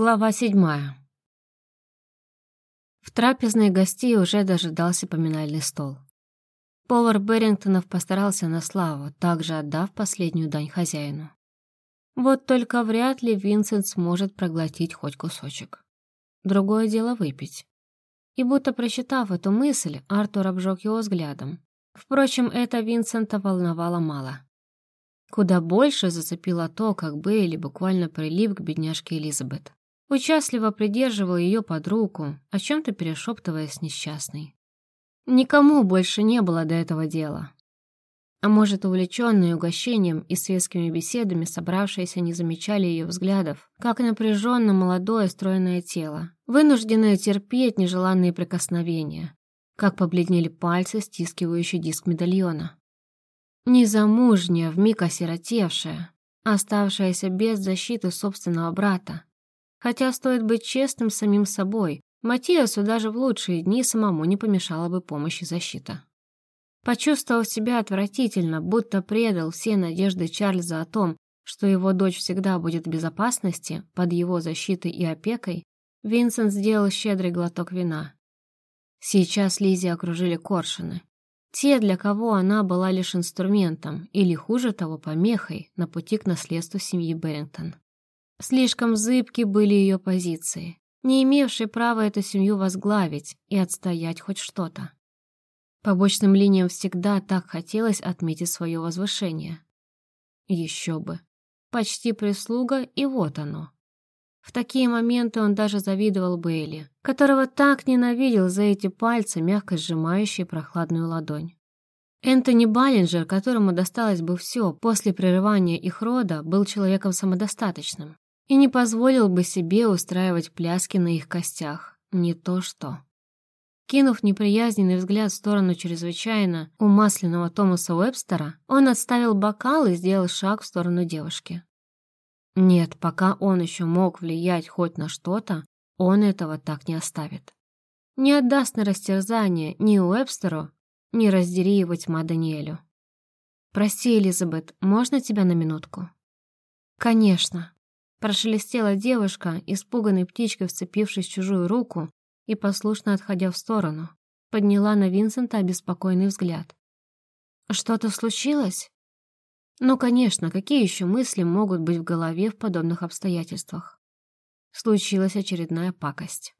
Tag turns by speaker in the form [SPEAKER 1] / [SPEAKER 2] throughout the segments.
[SPEAKER 1] Глава седьмая. В трапезной гостей уже дожидался поминальный стол. Повар Берингтонов постарался на славу, также отдав последнюю дань хозяину. Вот только вряд ли Винсент сможет проглотить хоть кусочек. Другое дело выпить. И будто прочитав эту мысль, Артур обжег его взглядом. Впрочем, это Винсента волновало мало. Куда больше зацепило то, как Бейли буквально прилип к бедняжке Элизабет. Участливо придерживал ее под руку, о чем-то перешептываясь с несчастной. Никому больше не было до этого дела. А может, увлеченные угощением и светскими беседами собравшиеся не замечали ее взглядов, как напряженно молодое стройное тело, вынужденное терпеть нежеланные прикосновения, как побледнели пальцы, стискивающие диск медальона. Незамужняя, вмиг осиротевшая, оставшаяся без защиты собственного брата. Хотя стоит быть честным самим собой, Матиасу даже в лучшие дни самому не помешала бы помощь и защита. Почувствовав себя отвратительно, будто предал все надежды Чарльза о том, что его дочь всегда будет в безопасности, под его защитой и опекой, Винсент сделал щедрый глоток вина. Сейчас Лизи окружили коршуны. Те, для кого она была лишь инструментом, или, хуже того, помехой на пути к наследству семьи Беррингтон. Слишком зыбки были ее позиции, не имевшие права эту семью возглавить и отстоять хоть что-то. Побочным линиям всегда так хотелось отметить свое возвышение. Еще бы. Почти прислуга, и вот оно. В такие моменты он даже завидовал Бейли, которого так ненавидел за эти пальцы, мягко сжимающие прохладную ладонь. Энтони Баллинджер, которому досталось бы все после прерывания их рода, был человеком самодостаточным и не позволил бы себе устраивать пляски на их костях. Не то что. Кинув неприязненный взгляд в сторону чрезвычайно умасленного Томаса Уэбстера, он отставил бокал и сделал шаг в сторону девушки. Нет, пока он еще мог влиять хоть на что-то, он этого так не оставит. Не отдаст на растерзание ни Уэбстеру, ни раздери его тьма Даниэлю. «Прости, Элизабет, можно тебя на минутку?» «Конечно», — прошелестела девушка, испуганной птичкой вцепившись в чужую руку и послушно отходя в сторону, подняла на Винсента обеспокоенный взгляд. «Что-то случилось?» Ну, конечно, какие еще мысли могут быть в голове в подобных обстоятельствах? Случилась очередная пакость.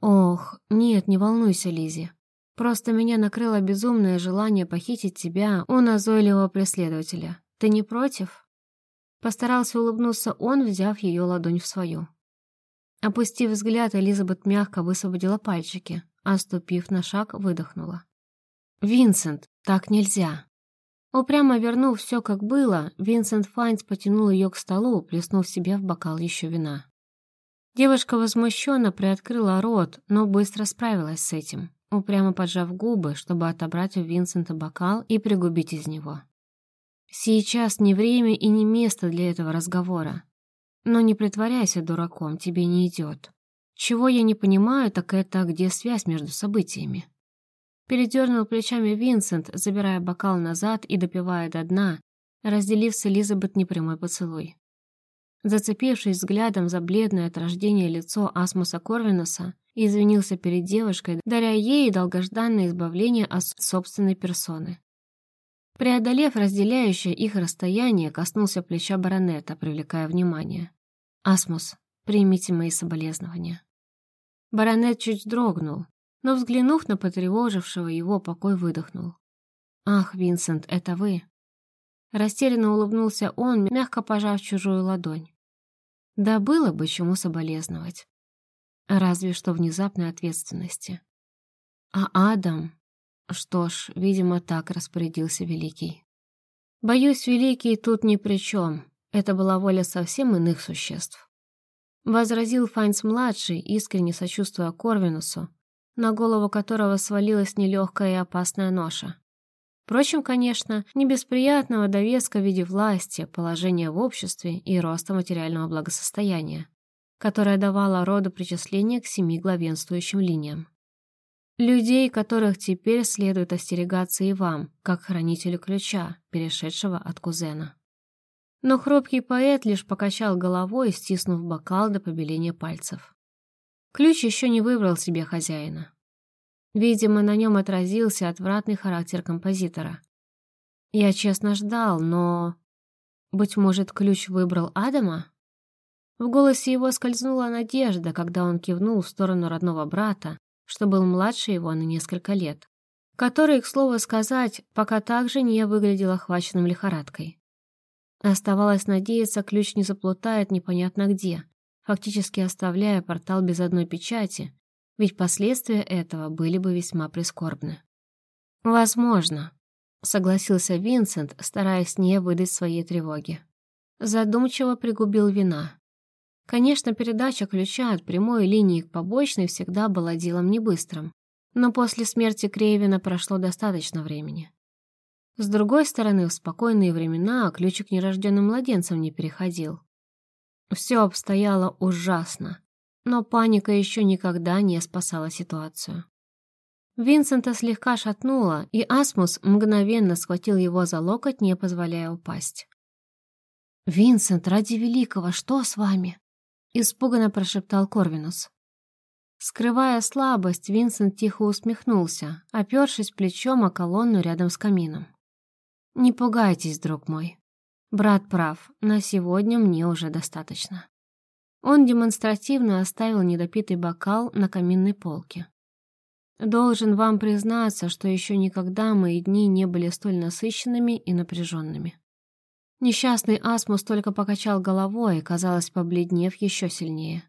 [SPEAKER 1] Ох, нет, не волнуйся, Лизи. Просто меня накрыло безумное желание похитить тебя у назойливого преследователя. Ты не против? Постарался улыбнуться он, взяв ее ладонь в свою. Опустив взгляд, Элизабет мягко высвободила пальчики, а на шаг, выдохнула. «Винсент, так нельзя!» Упрямо вернув все как было, Винсент Файнс потянул ее к столу, плеснув себе в бокал еще вина. Девушка возмущенно приоткрыла рот, но быстро справилась с этим, упрямо поджав губы, чтобы отобрать у Винсента бокал и пригубить из него. Сейчас не время и не место для этого разговора. Но не притворяйся дураком, тебе не идет. Чего я не понимаю, так это где связь между событиями. Передернул плечами Винсент, забирая бокал назад и допивая до дна, разделив с Элизабет непрямой поцелуй. Зацепившись взглядом за бледное от рождения лицо Асмуса Корвинуса, извинился перед девушкой, даря ей долгожданное избавление от собственной персоны. Преодолев разделяющее их расстояние, коснулся плеча баронета, привлекая внимание. «Асмус, примите мои соболезнования». Баронет чуть дрогнул, но, взглянув на потревожившего его покой, выдохнул. «Ах, Винсент, это вы!» Растерянно улыбнулся он, мягко пожав чужую ладонь. Да было бы чему соболезновать. Разве что внезапной ответственности. А Адам... Что ж, видимо, так распорядился Великий. Боюсь, Великий тут ни при чем. Это была воля совсем иных существ. Возразил Файнс-младший, искренне сочувствуя Корвинусу, на голову которого свалилась нелегкая и опасная ноша. Впрочем, конечно, не без приятного довеска в виде власти, положения в обществе и роста материального благосостояния, которое давало роду причисление к семи главенствующим линиям. Людей, которых теперь следует остерегаться и вам, как хранителю ключа, перешедшего от кузена. Но хрупкий поэт лишь покачал головой, стиснув бокал до побеления пальцев. Ключ еще не выбрал себе хозяина. Видимо, на нем отразился отвратный характер композитора. Я честно ждал, но... Быть может, ключ выбрал Адама? В голосе его скользнула надежда, когда он кивнул в сторону родного брата, что был младше его на несколько лет, который, к слову сказать, пока также не выглядел охваченным лихорадкой. Оставалось надеяться, ключ не заплутает непонятно где, фактически оставляя портал без одной печати, ведь последствия этого были бы весьма прискорбны. «Возможно», — согласился Винсент, стараясь не выдать своей тревоги. Задумчиво пригубил вина. Конечно, передача ключа от прямой линии к побочной всегда была делом не быстрым, но после смерти Крейвина прошло достаточно времени. С другой стороны, в спокойные времена ключик нерожденным младенцам не переходил. Все обстояло ужасно, но паника еще никогда не спасала ситуацию. Винсента слегка шатнуло, и Асмус мгновенно схватил его за локоть, не позволяя упасть. «Винсент, ради великого, что с вами?» Испуганно прошептал Корвинус. Скрывая слабость, Винсент тихо усмехнулся, опершись плечом о колонну рядом с камином. «Не пугайтесь, друг мой. Брат прав, на сегодня мне уже достаточно». Он демонстративно оставил недопитый бокал на каминной полке. «Должен вам признаться, что еще никогда мои дни не были столь насыщенными и напряженными». Несчастный Асмус только покачал головой, казалось, побледнев еще сильнее.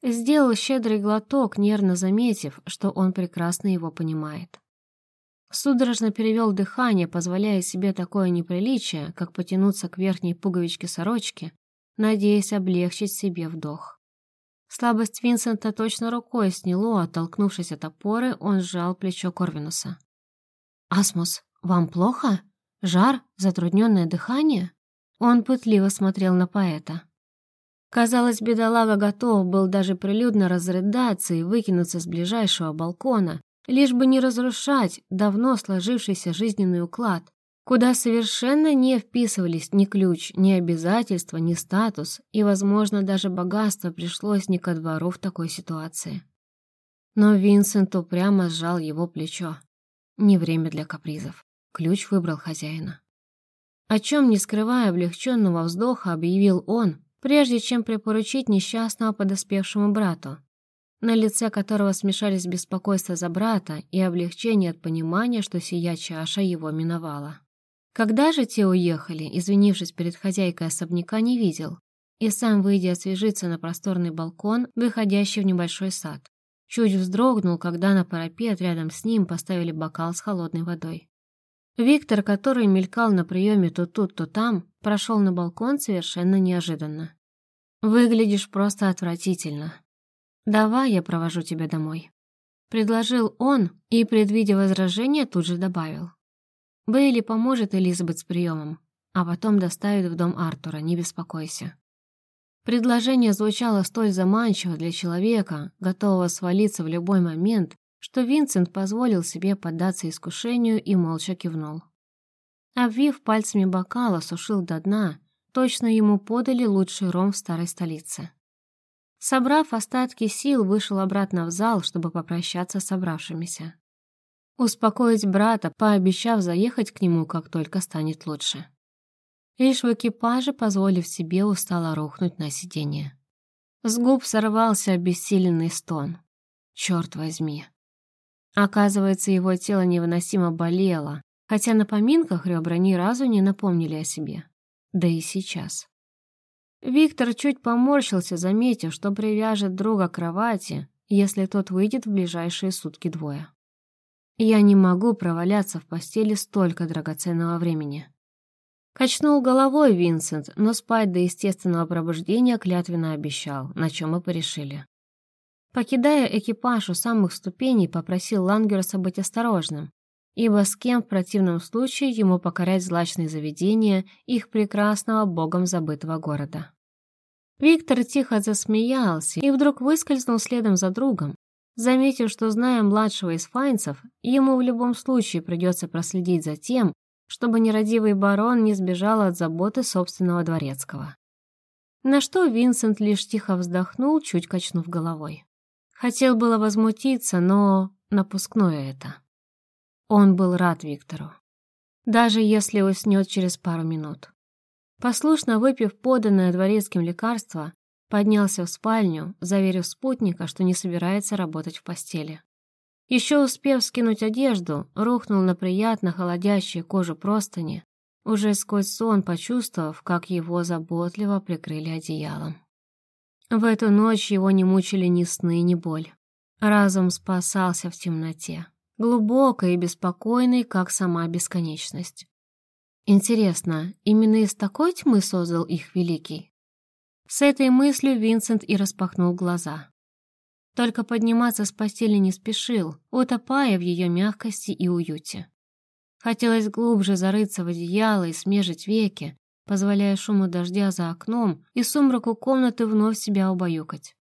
[SPEAKER 1] Сделал щедрый глоток, нервно заметив, что он прекрасно его понимает. Судорожно перевел дыхание, позволяя себе такое неприличие, как потянуться к верхней пуговичке сорочки, надеясь облегчить себе вдох. Слабость Винсента точно рукой сняло, оттолкнувшись от опоры, он сжал плечо Корвинуса. «Асмус, вам плохо?» Жар? Затрудненное дыхание? Он пытливо смотрел на поэта. Казалось, бедолага готов был даже прилюдно разрыдаться и выкинуться с ближайшего балкона, лишь бы не разрушать давно сложившийся жизненный уклад, куда совершенно не вписывались ни ключ, ни обязательства, ни статус, и, возможно, даже богатство пришлось не ко двору в такой ситуации. Но Винсент упрямо сжал его плечо. Не время для капризов. Ключ выбрал хозяина. О чем, не скрывая облегченного вздоха, объявил он, прежде чем припоручить несчастного подоспевшему брату, на лице которого смешались беспокойство за брата и облегчение от понимания, что сия чаша его миновала. Когда же те уехали, извинившись перед хозяйкой особняка, не видел, и сам, выйдя освежиться на просторный балкон, выходящий в небольшой сад, чуть вздрогнул, когда на парапет рядом с ним поставили бокал с холодной водой. Виктор, который мелькал на приеме то тут, то там, прошел на балкон совершенно неожиданно. «Выглядишь просто отвратительно. Давай я провожу тебя домой», — предложил он и, предвидя возражение, тут же добавил. «Бейли поможет Элизабет с приемом, а потом доставит в дом Артура, не беспокойся». Предложение звучало столь заманчиво для человека, готового свалиться в любой момент, что Винсент позволил себе поддаться искушению и молча кивнул. Обвив пальцами бокала, сушил до дна, точно ему подали лучший ром в старой столице. Собрав остатки сил, вышел обратно в зал, чтобы попрощаться с собравшимися. Успокоить брата, пообещав заехать к нему, как только станет лучше. Лишь в экипаже, позволив себе устало рухнуть на сиденье. С губ сорвался обессиленный стон. Черт возьми, Оказывается, его тело невыносимо болело, хотя на поминках ребра ни разу не напомнили о себе. Да и сейчас. Виктор чуть поморщился, заметив, что привяжет друга к кровати, если тот выйдет в ближайшие сутки двое. Я не могу проваляться в постели столько драгоценного времени. Качнул головой Винсент, но спать до естественного пробуждения клятвенно обещал, на чем мы порешили. Покидая экипаж у самых ступеней, попросил Лангерса быть осторожным, ибо с кем в противном случае ему покорять злачные заведения их прекрасного богом забытого города. Виктор тихо засмеялся и вдруг выскользнул следом за другом, заметив, что, зная младшего из файнцев, ему в любом случае придется проследить за тем, чтобы нерадивый барон не сбежал от заботы собственного дворецкого. На что Винсент лишь тихо вздохнул, чуть качнув головой. Хотел было возмутиться, но напускное это. Он был рад Виктору. Даже если уснет через пару минут. Послушно выпив поданное дворецким лекарство, поднялся в спальню, заверив спутника, что не собирается работать в постели. Еще успев скинуть одежду, рухнул на приятно холодящие кожу простыни, уже сквозь сон почувствовав, как его заботливо прикрыли одеялом. В эту ночь его не мучили ни сны, ни боль. Разум спасался в темноте, глубокой и беспокойной, как сама бесконечность. Интересно, именно из такой тьмы создал их Великий? С этой мыслью Винсент и распахнул глаза. Только подниматься с постели не спешил, утопая в ее мягкости и уюте. Хотелось глубже зарыться в одеяло и смежить веки, позволяя шуму дождя за окном и сумраку комнаты вновь себя убаюкать.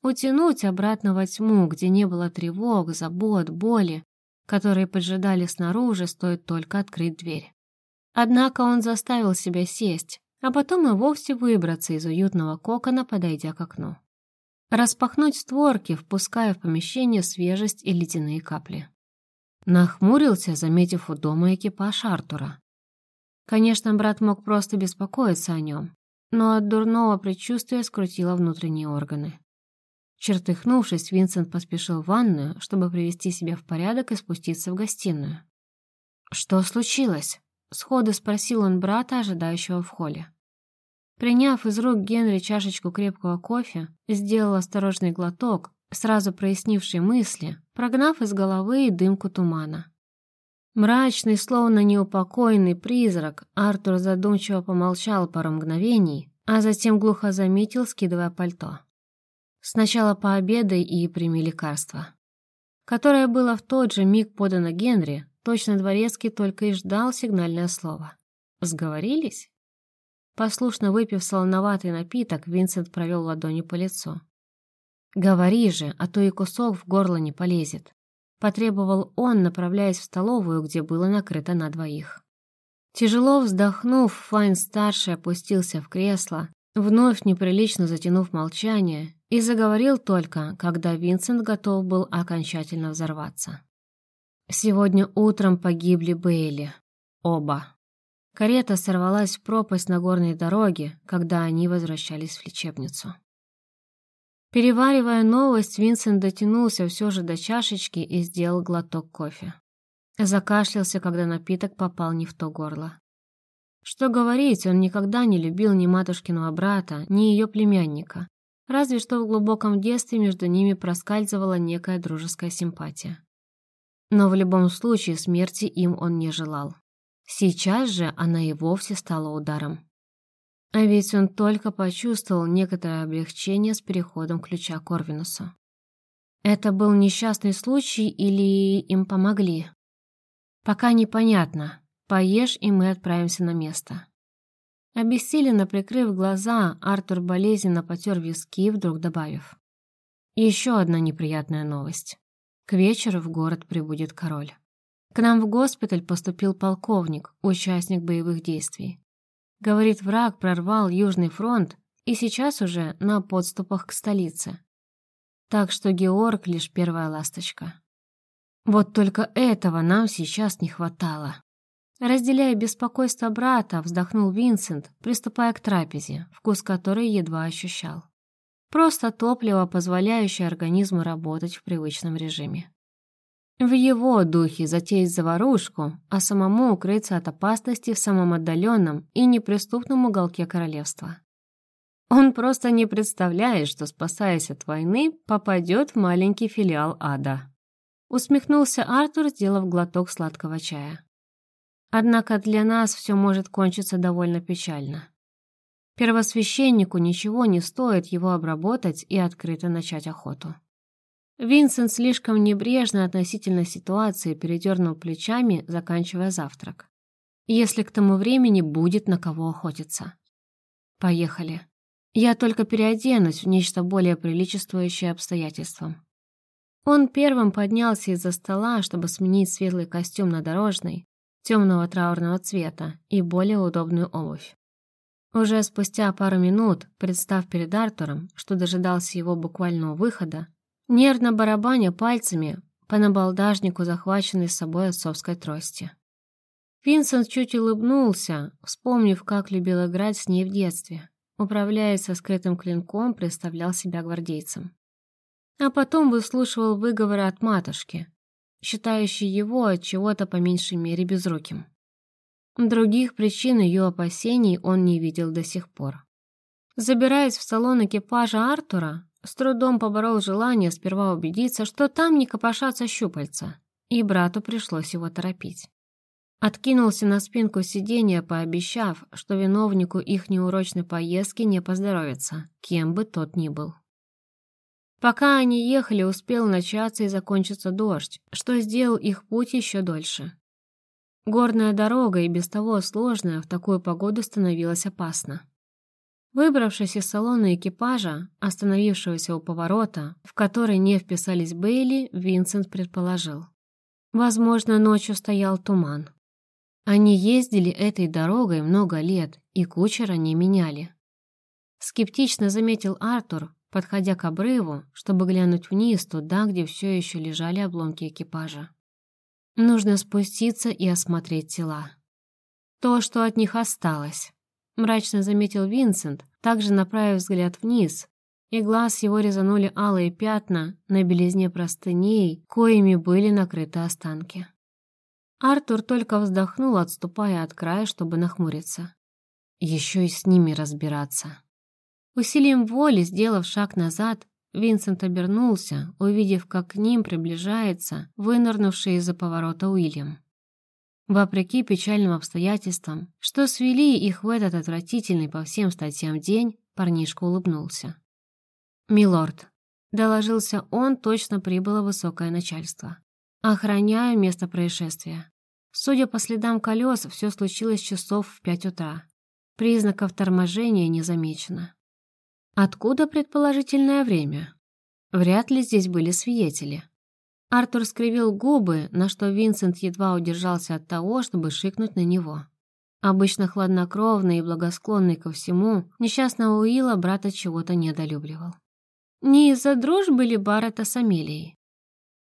[SPEAKER 1] Утянуть обратно во тьму, где не было тревог, забот, боли, которые поджидали снаружи, стоит только открыть дверь. Однако он заставил себя сесть, а потом и вовсе выбраться из уютного кокона, подойдя к окну распахнуть створки, впуская в помещение свежесть и ледяные капли. Нахмурился, заметив у дома экипаж Артура. Конечно, брат мог просто беспокоиться о нем, но от дурного предчувствия скрутило внутренние органы. Чертыхнувшись, Винсент поспешил в ванную, чтобы привести себя в порядок и спуститься в гостиную. «Что случилось?» — сходу спросил он брата, ожидающего в холле. Приняв из рук Генри чашечку крепкого кофе, сделал осторожный глоток, сразу прояснивший мысли, прогнав из головы и дымку тумана. Мрачный, словно неупокоенный призрак, Артур задумчиво помолчал пару мгновений, а затем глухо заметил, скидывая пальто. Сначала пообедай и прими лекарство. Которое было в тот же миг подано Генри, точно дворецкий только и ждал сигнальное слово. Сговорились? Послушно выпив солоноватый напиток, Винсент провел ладонью по лицу. «Говори же, а то и кусок в горло не полезет», — потребовал он, направляясь в столовую, где было накрыто на двоих. Тяжело вздохнув, Файн-старший опустился в кресло, вновь неприлично затянув молчание, и заговорил только, когда Винсент готов был окончательно взорваться. «Сегодня утром погибли Бейли. Оба». Карета сорвалась в пропасть на горной дороге, когда они возвращались в лечебницу. Переваривая новость, Винсент дотянулся все же до чашечки и сделал глоток кофе. Закашлялся, когда напиток попал не в то горло. Что говорить, он никогда не любил ни матушкиного брата, ни ее племянника, разве что в глубоком детстве между ними проскальзывала некая дружеская симпатия. Но в любом случае смерти им он не желал. Сейчас же она и вовсе стала ударом. А ведь он только почувствовал некоторое облегчение с переходом ключа к Орвинусу. Это был несчастный случай или им помогли? Пока непонятно. Поешь, и мы отправимся на место. Обессиленно прикрыв глаза, Артур болезненно потер виски, вдруг добавив. Еще одна неприятная новость. К вечеру в город прибудет король. К нам в госпиталь поступил полковник, участник боевых действий. Говорит, враг прорвал Южный фронт и сейчас уже на подступах к столице. Так что Георг лишь первая ласточка. Вот только этого нам сейчас не хватало. Разделяя беспокойство брата, вздохнул Винсент, приступая к трапезе, вкус которой едва ощущал. Просто топливо, позволяющее организму работать в привычном режиме. В его духе затеять заварушку, а самому укрыться от опасности в самом отдаленном и неприступном уголке королевства. Он просто не представляет, что, спасаясь от войны, попадет в маленький филиал ада. Усмехнулся Артур, сделав глоток сладкого чая. Однако для нас все может кончиться довольно печально. Первосвященнику ничего не стоит его обработать и открыто начать охоту. Винсент слишком небрежно относительно ситуации передернул плечами, заканчивая завтрак. Если к тому времени будет на кого охотиться. Поехали. Я только переоденусь в нечто более приличествующее обстоятельствам. Он первым поднялся из-за стола, чтобы сменить светлый костюм на дорожный, темного траурного цвета и более удобную обувь. Уже спустя пару минут, представ перед Артуром, что дожидался его буквального выхода, нервно барабаня пальцами по набалдажнику, захваченной с собой отцовской трости. Винсент чуть улыбнулся, вспомнив, как любил играть с ней в детстве. Управляясь со скрытым клинком, представлял себя гвардейцем. А потом выслушивал выговоры от матушки, считающей его от чего-то по меньшей мере безруким. Других причин ее опасений он не видел до сих пор. Забираясь в салон экипажа Артура, с трудом поборол желание сперва убедиться, что там не копошатся щупальца, и брату пришлось его торопить. Откинулся на спинку сиденья, пообещав, что виновнику их неурочной поездки не поздоровится, кем бы тот ни был. Пока они ехали, успел начаться и закончиться дождь, что сделал их путь еще дольше. Горная дорога и без того сложная в такую погоду становилась опасна. Выбравшись из салона экипажа, остановившегося у поворота, в который не вписались Бейли, Винсент предположил. Возможно, ночью стоял туман. Они ездили этой дорогой много лет, и кучера не меняли. Скептично заметил Артур, подходя к обрыву, чтобы глянуть вниз, туда, где все еще лежали обломки экипажа. Нужно спуститься и осмотреть тела. То, что от них осталось мрачно заметил Винсент, также направив взгляд вниз, и глаз его резанули алые пятна на белизне простыней, коими были накрыты останки. Артур только вздохнул, отступая от края, чтобы нахмуриться. Еще и с ними разбираться. Усилием воли, сделав шаг назад, Винсент обернулся, увидев, как к ним приближается вынырнувший из-за поворота Уильям. Вопреки печальным обстоятельствам, что свели их в этот отвратительный по всем статьям день, парнишка улыбнулся. «Милорд», — доложился он, точно прибыло высокое начальство. «Охраняю место происшествия. Судя по следам колес, все случилось часов в пять утра. Признаков торможения не замечено. Откуда предположительное время? Вряд ли здесь были свидетели. Артур скривил губы, на что Винсент едва удержался от того, чтобы шикнуть на него. Обычно хладнокровный и благосклонный ко всему, несчастного Уилла брата чего-то недолюбливал. Не из-за дружбы ли Баррета с Амелией?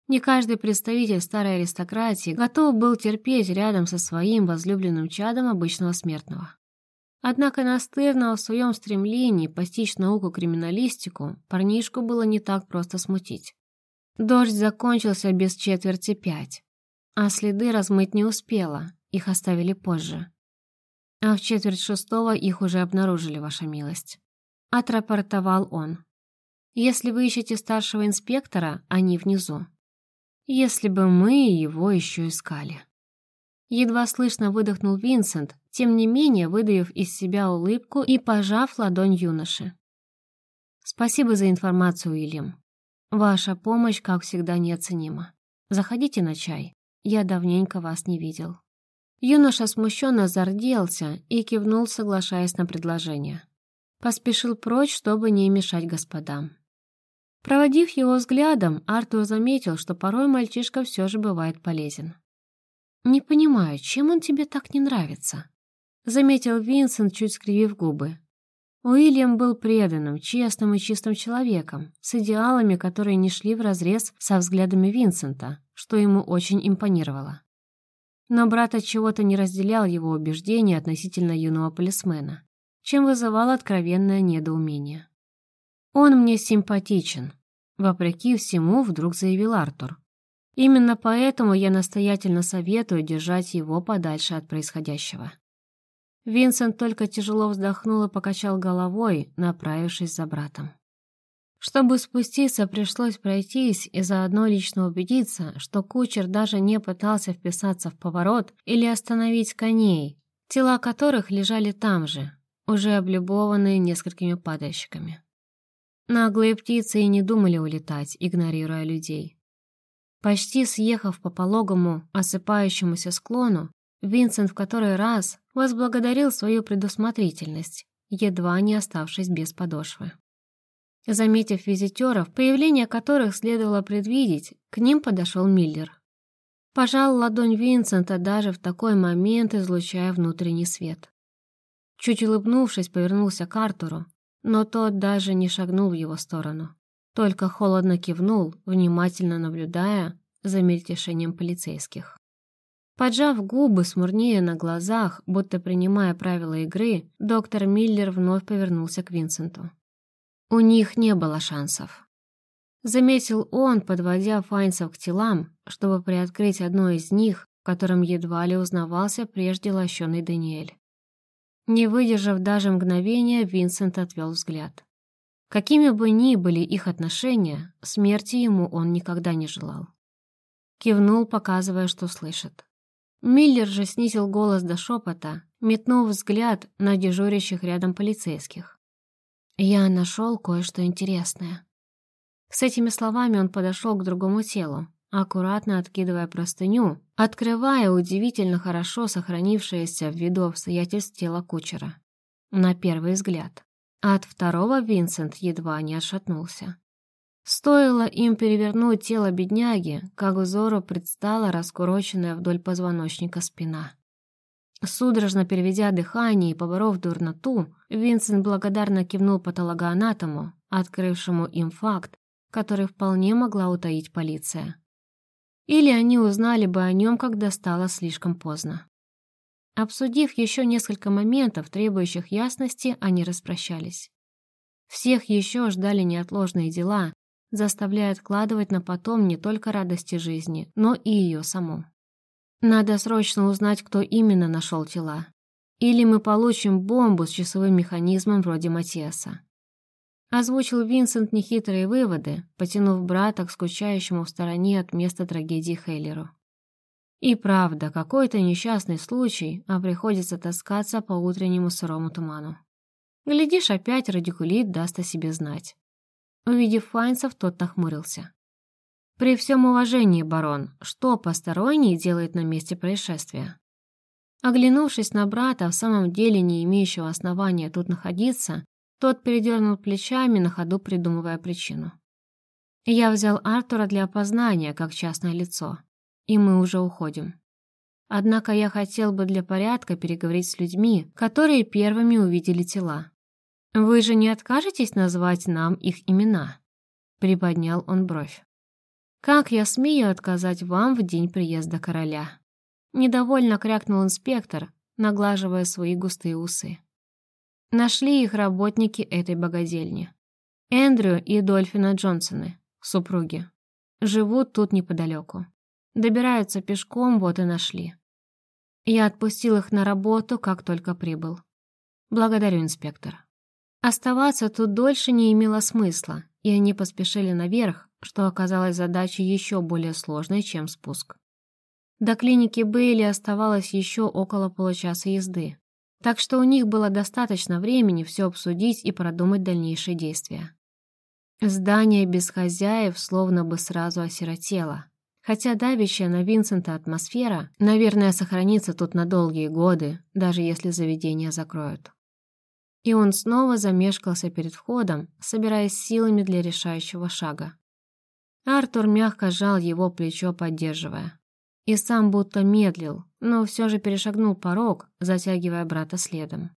[SPEAKER 1] Не каждый представитель старой аристократии готов был терпеть рядом со своим возлюбленным чадом обычного смертного. Однако настырного в своем стремлении постичь науку криминалистику парнишку было не так просто смутить. Дождь закончился без четверти пять, а следы размыть не успела, их оставили позже. А в четверть шестого их уже обнаружили, ваша милость. Отрапортовал он. Если вы ищете старшего инспектора, они внизу. Если бы мы его еще искали. Едва слышно выдохнул Винсент, тем не менее выдавив из себя улыбку и пожав ладонь юноши. «Спасибо за информацию, Уильям. Ваша помощь, как всегда, неоценима. Заходите на чай. Я давненько вас не видел». Юноша смущенно зарделся и кивнул, соглашаясь на предложение. Поспешил прочь, чтобы не мешать господам. Проводив его взглядом, Артур заметил, что порой мальчишка все же бывает полезен. «Не понимаю, чем он тебе так не нравится?» Заметил Винсент, чуть скривив губы. Уильям был преданным, честным и чистым человеком, с идеалами, которые не шли вразрез со взглядами Винсента, что ему очень импонировало. Но брат от чего-то не разделял его убеждения относительно юного полисмена, чем вызывал откровенное недоумение. «Он мне симпатичен», — вопреки всему вдруг заявил Артур. «Именно поэтому я настоятельно советую держать его подальше от происходящего». Винсент только тяжело вздохнул и покачал головой, направившись за братом. Чтобы спуститься, пришлось пройтись и заодно лично убедиться, что кучер даже не пытался вписаться в поворот или остановить коней, тела которых лежали там же, уже облюбованные несколькими падальщиками. Наглые птицы и не думали улетать, игнорируя людей. Почти съехав по пологому, осыпающемуся склону, Винсент в который раз возблагодарил свою предусмотрительность, едва не оставшись без подошвы. Заметив визитеров, появление которых следовало предвидеть, к ним подошел Миллер. Пожал ладонь Винсента даже в такой момент, излучая внутренний свет. Чуть улыбнувшись, повернулся к Артуру, но тот даже не шагнул в его сторону. Только холодно кивнул, внимательно наблюдая за мельтешением полицейских. Поджав губы, смурнее на глазах, будто принимая правила игры, доктор Миллер вновь повернулся к Винсенту. У них не было шансов. Заметил он, подводя Файнсов к телам, чтобы приоткрыть одно из них, в котором едва ли узнавался прежде лощеный Даниэль. Не выдержав даже мгновения, Винсент отвел взгляд. Какими бы ни были их отношения, смерти ему он никогда не желал. Кивнул, показывая, что слышит. Миллер же снизил голос до шепота, метнув взгляд на дежурящих рядом полицейских. «Я нашел кое-что интересное». С этими словами он подошел к другому телу, аккуратно откидывая простыню, открывая удивительно хорошо сохранившееся ввиду обстоятельств тело кучера. На первый взгляд. От второго Винсент едва не отшатнулся. Стоило им перевернуть тело бедняги, как взору предстала раскуроченная вдоль позвоночника спина. Судорожно переведя дыхание и поборов дурноту, Винсент благодарно кивнул патологоанатому, открывшему им факт, который вполне могла утаить полиция. Или они узнали бы о нем, когда стало слишком поздно. Обсудив еще несколько моментов, требующих ясности, они распрощались. Всех еще ждали неотложные дела, заставляя откладывать на потом не только радости жизни, но и ее саму. Надо срочно узнать, кто именно нашел тела. Или мы получим бомбу с часовым механизмом вроде Матиаса. Озвучил Винсент нехитрые выводы, потянув брата к скучающему в стороне от места трагедии Хейлеру. И правда, какой-то несчастный случай, а приходится таскаться по утреннему сырому туману. Глядишь, опять радикулит даст о себе знать. Увидев Файнсов, тот нахмурился. «При всем уважении, барон, что посторонний делает на месте происшествия?» Оглянувшись на брата, в самом деле не имеющего основания тут находиться, тот передернул плечами, на ходу придумывая причину. «Я взял Артура для опознания, как частное лицо, и мы уже уходим. Однако я хотел бы для порядка переговорить с людьми, которые первыми увидели тела. «Вы же не откажетесь назвать нам их имена?» Приподнял он бровь. «Как я смею отказать вам в день приезда короля?» Недовольно крякнул инспектор, наглаживая свои густые усы. Нашли их работники этой богадельни. Эндрю и Дольфина Джонсоны, супруги. Живут тут неподалеку. Добираются пешком, вот и нашли. Я отпустил их на работу, как только прибыл. Благодарю, инспектор. Оставаться тут дольше не имело смысла, и они поспешили наверх, что оказалось задачей еще более сложной, чем спуск. До клиники Бейли оставалось еще около получаса езды, так что у них было достаточно времени все обсудить и продумать дальнейшие действия. Здание без хозяев словно бы сразу осиротело, хотя давящая на Винсента атмосфера, наверное, сохранится тут на долгие годы, даже если заведение закроют. И он снова замешкался перед входом, собираясь силами для решающего шага. Артур мягко сжал его плечо, поддерживая. И сам будто медлил, но все же перешагнул порог, затягивая брата следом.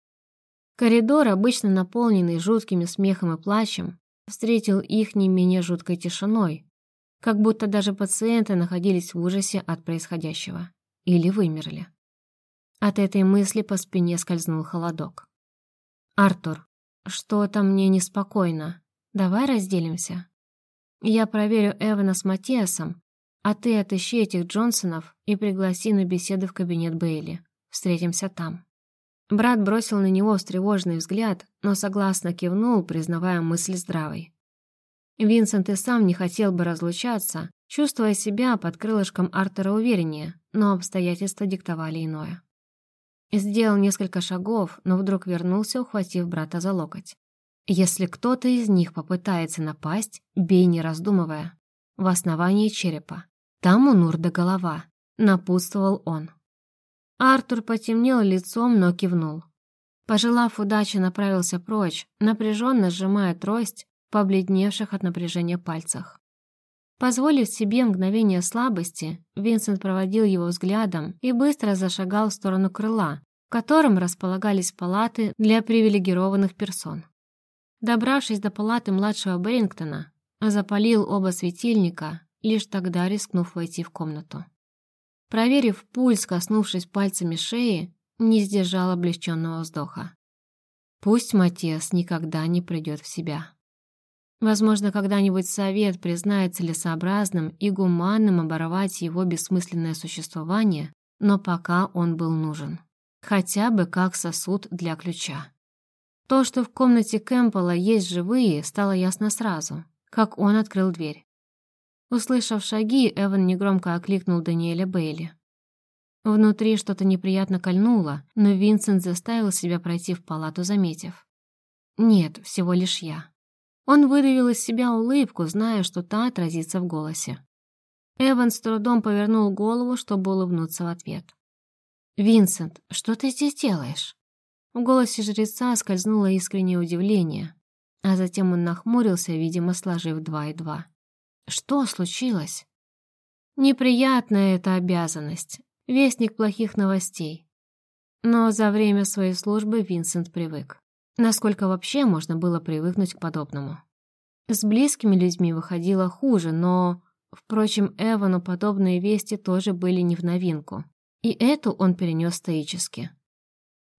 [SPEAKER 1] Коридор, обычно наполненный жуткими смехом и плачем, встретил их не менее жуткой тишиной, как будто даже пациенты находились в ужасе от происходящего. Или вымерли. От этой мысли по спине скользнул холодок. «Артур, что-то мне неспокойно. Давай разделимся. Я проверю Эвана с Матиасом, а ты отыщи этих Джонсонов и пригласи на беседу в кабинет Бейли. Встретимся там». Брат бросил на него встревоженный взгляд, но согласно кивнул, признавая мысль здравой. Винсент и сам не хотел бы разлучаться, чувствуя себя под крылышком Артера увереннее, но обстоятельства диктовали иное. Сделал несколько шагов, но вдруг вернулся, ухватив брата за локоть. «Если кто-то из них попытается напасть, бей не раздумывая. В основании черепа. Там у Нурда голова», — напутствовал он. Артур потемнел лицом, но кивнул. Пожелав удачи, направился прочь, напряженно сжимая трость в побледневших от напряжения пальцах. Позволив себе мгновение слабости, Винсент проводил его взглядом и быстро зашагал в сторону крыла, в котором располагались палаты для привилегированных персон. Добравшись до палаты младшего Берингтона, запалил оба светильника, лишь тогда рискнув войти в комнату. Проверив пульс, коснувшись пальцами шеи, не сдержал облегченного вздоха. Пусть Матиас никогда не придет в себя. Возможно, когда-нибудь совет признает целесообразным и гуманным оборвать его бессмысленное существование, но пока он был нужен. Хотя бы как сосуд для ключа. То, что в комнате Кэмпбелла есть живые, стало ясно сразу, как он открыл дверь. Услышав шаги, Эван негромко окликнул Даниэля Бейли. Внутри что-то неприятно кольнуло, но Винсент заставил себя пройти в палату, заметив. «Нет, всего лишь я». Он выдавил из себя улыбку, зная, что та отразится в голосе. Эван с трудом повернул голову, чтобы улыбнуться в ответ. «Винсент, что ты здесь делаешь?» В голосе жреца скользнуло искреннее удивление, а затем он нахмурился, видимо, сложив два и два. «Что случилось?» «Неприятная эта обязанность, вестник плохих новостей». Но за время своей службы Винсент привык. Насколько вообще можно было привыкнуть к подобному? С близкими людьми выходило хуже, но... Впрочем, Эвану подобные вести тоже были не в новинку. И эту он перенес стоически.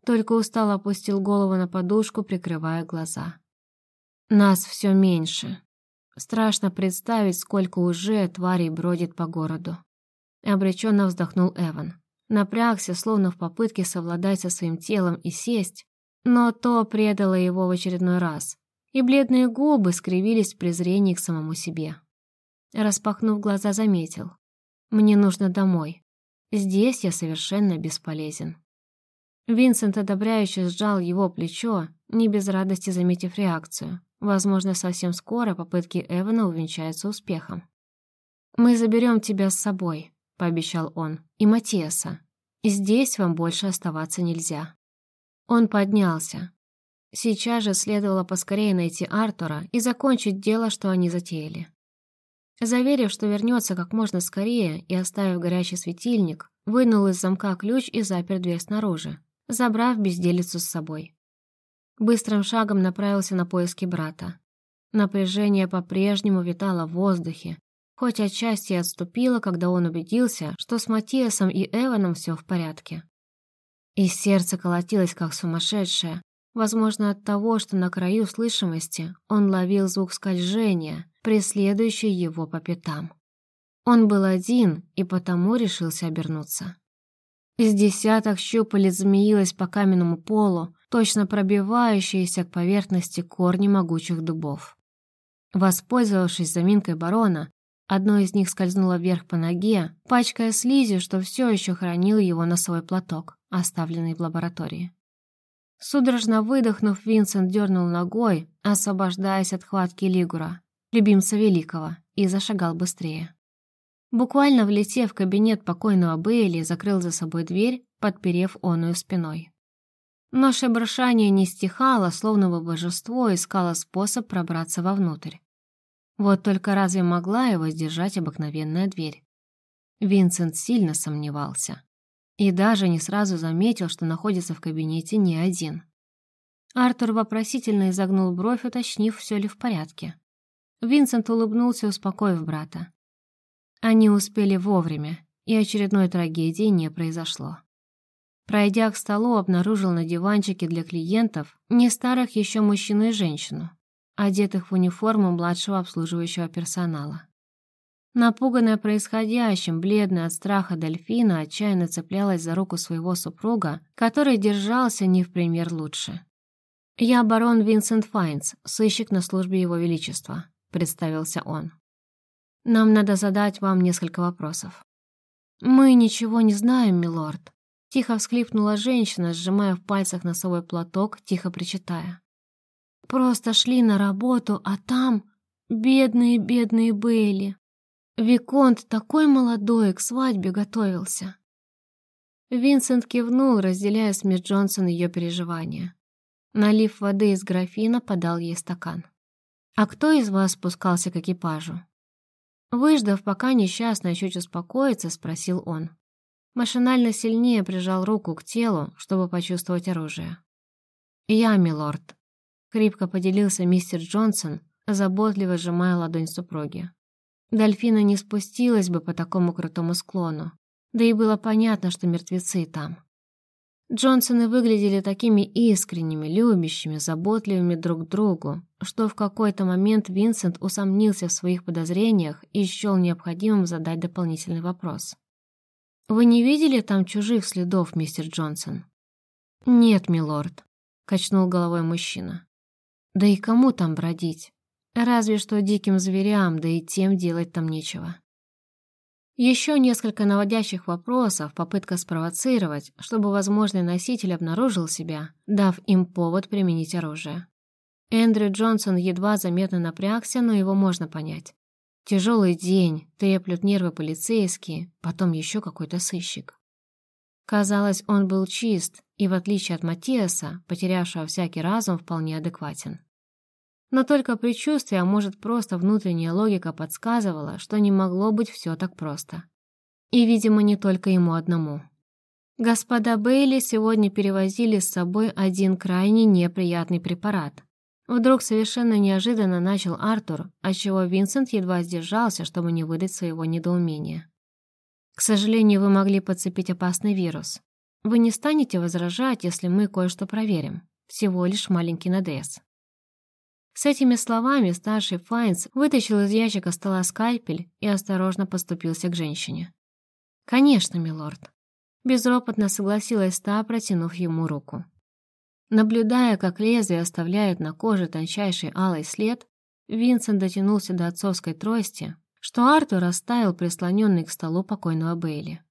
[SPEAKER 1] Только устало опустил голову на подушку, прикрывая глаза. Нас все меньше. Страшно представить, сколько уже тварей бродит по городу. Обреченно вздохнул Эван. Напрягся, словно в попытке совладать со своим телом и сесть, но то предало его в очередной раз, и бледные губы скривились в презрении к самому себе. Распахнув глаза, заметил. «Мне нужно домой. Здесь я совершенно бесполезен». Винсент одобряюще сжал его плечо, не без радости заметив реакцию. Возможно, совсем скоро попытки Эвана увенчаются успехом. «Мы заберем тебя с собой», — пообещал он, — «и Матиаса. Здесь вам больше оставаться нельзя». Он поднялся. Сейчас же следовало поскорее найти Артура и закончить дело, что они затеяли. Заверив, что вернется как можно скорее и оставив горячий светильник, вынул из замка ключ и запер дверь снаружи, забрав безделицу с собой. Быстрым шагом направился на поиски брата. Напряжение по-прежнему витало в воздухе, хоть отчасти отступило, когда он убедился, что с Матиасом и Эваном все в порядке. И сердце колотилось, как сумасшедшее, возможно, от того, что на краю слышимости он ловил звук скольжения, преследующий его по пятам. Он был один и потому решился обернуться. Из десяток щупалец змеилось по каменному полу, точно пробивающиеся к поверхности корни могучих дубов. Воспользовавшись заминкой барона, одно из них скользнуло вверх по ноге, пачкая слизью, что все еще хранил его на свой платок оставленный в лаборатории. Судорожно выдохнув, Винсент дернул ногой, освобождаясь от хватки Лигура, любимца Великого, и зашагал быстрее. Буквально влетев в кабинет покойного Бейли, закрыл за собой дверь, подперев оную спиной. Но шебрышание не стихало, словно бы божество искало способ пробраться вовнутрь. Вот только разве могла его сдержать обыкновенная дверь? Винсент сильно сомневался и даже не сразу заметил, что находится в кабинете не один. Артур вопросительно изогнул бровь, уточнив, все ли в порядке. Винсент улыбнулся, успокоив брата. Они успели вовремя, и очередной трагедии не произошло. Пройдя к столу, обнаружил на диванчике для клиентов не старых еще мужчину и женщину, одетых в униформу младшего обслуживающего персонала. Напуганная происходящим, бледная от страха дельфина отчаянно цеплялась за руку своего супруга, который держался не в пример лучше. «Я барон Винсент Файнс, сыщик на службе Его Величества», — представился он. «Нам надо задать вам несколько вопросов». «Мы ничего не знаем, милорд», — тихо всхлипнула женщина, сжимая в пальцах носовой платок, тихо причитая. «Просто шли на работу, а там... Бедные, бедные Бейли. Виконт такой молодой, к свадьбе готовился. Винсент кивнул, разделяя с мисс Джонсон ее переживания. Налив воды из графина, подал ей стакан. «А кто из вас спускался к экипажу?» Выждав, пока несчастная чуть успокоится, спросил он. Машинально сильнее прижал руку к телу, чтобы почувствовать оружие. «Я, милорд», — крепко поделился мистер Джонсон, заботливо сжимая ладонь супруги. Дельфина не спустилась бы по такому крутому склону, да и было понятно, что мертвецы там. Джонсоны выглядели такими искренними, любящими, заботливыми друг другу, что в какой-то момент Винсент усомнился в своих подозрениях и счел необходимым задать дополнительный вопрос. «Вы не видели там чужих следов, мистер Джонсон?» «Нет, милорд», — качнул головой мужчина. «Да и кому там бродить? Разве что диким зверям, да и тем делать там нечего». Еще несколько наводящих вопросов, попытка спровоцировать, чтобы возможный носитель обнаружил себя, дав им повод применить оружие. Эндрю Джонсон едва заметно напрягся, но его можно понять. Тяжелый день, треплют нервы полицейские, потом еще какой-то сыщик. Казалось, он был чист и, в отличие от Матиаса, потерявшего всякий разум, вполне адекватен. Но только предчувствие, а может просто внутренняя логика подсказывала, что не могло быть все так просто. И, видимо, не только ему одному. Господа Бейли сегодня перевозили с собой один крайне неприятный препарат. Вдруг совершенно неожиданно начал Артур, отчего Винсент едва сдержался, чтобы не выдать своего недоумения. «К сожалению, вы могли подцепить опасный вирус. Вы не станете возражать, если мы кое-что проверим. Всего лишь маленький надрез». С этими словами старший Файнс вытащил из ящика стола скальпель и осторожно подступился к женщине. «Конечно, милорд», — безропотно согласилась та, протянув ему руку. Наблюдая, как лезвие оставляет на коже тончайший алый след, Винсент дотянулся до отцовской трости, что Артур оставил прислоненный к столу покойного Бейли.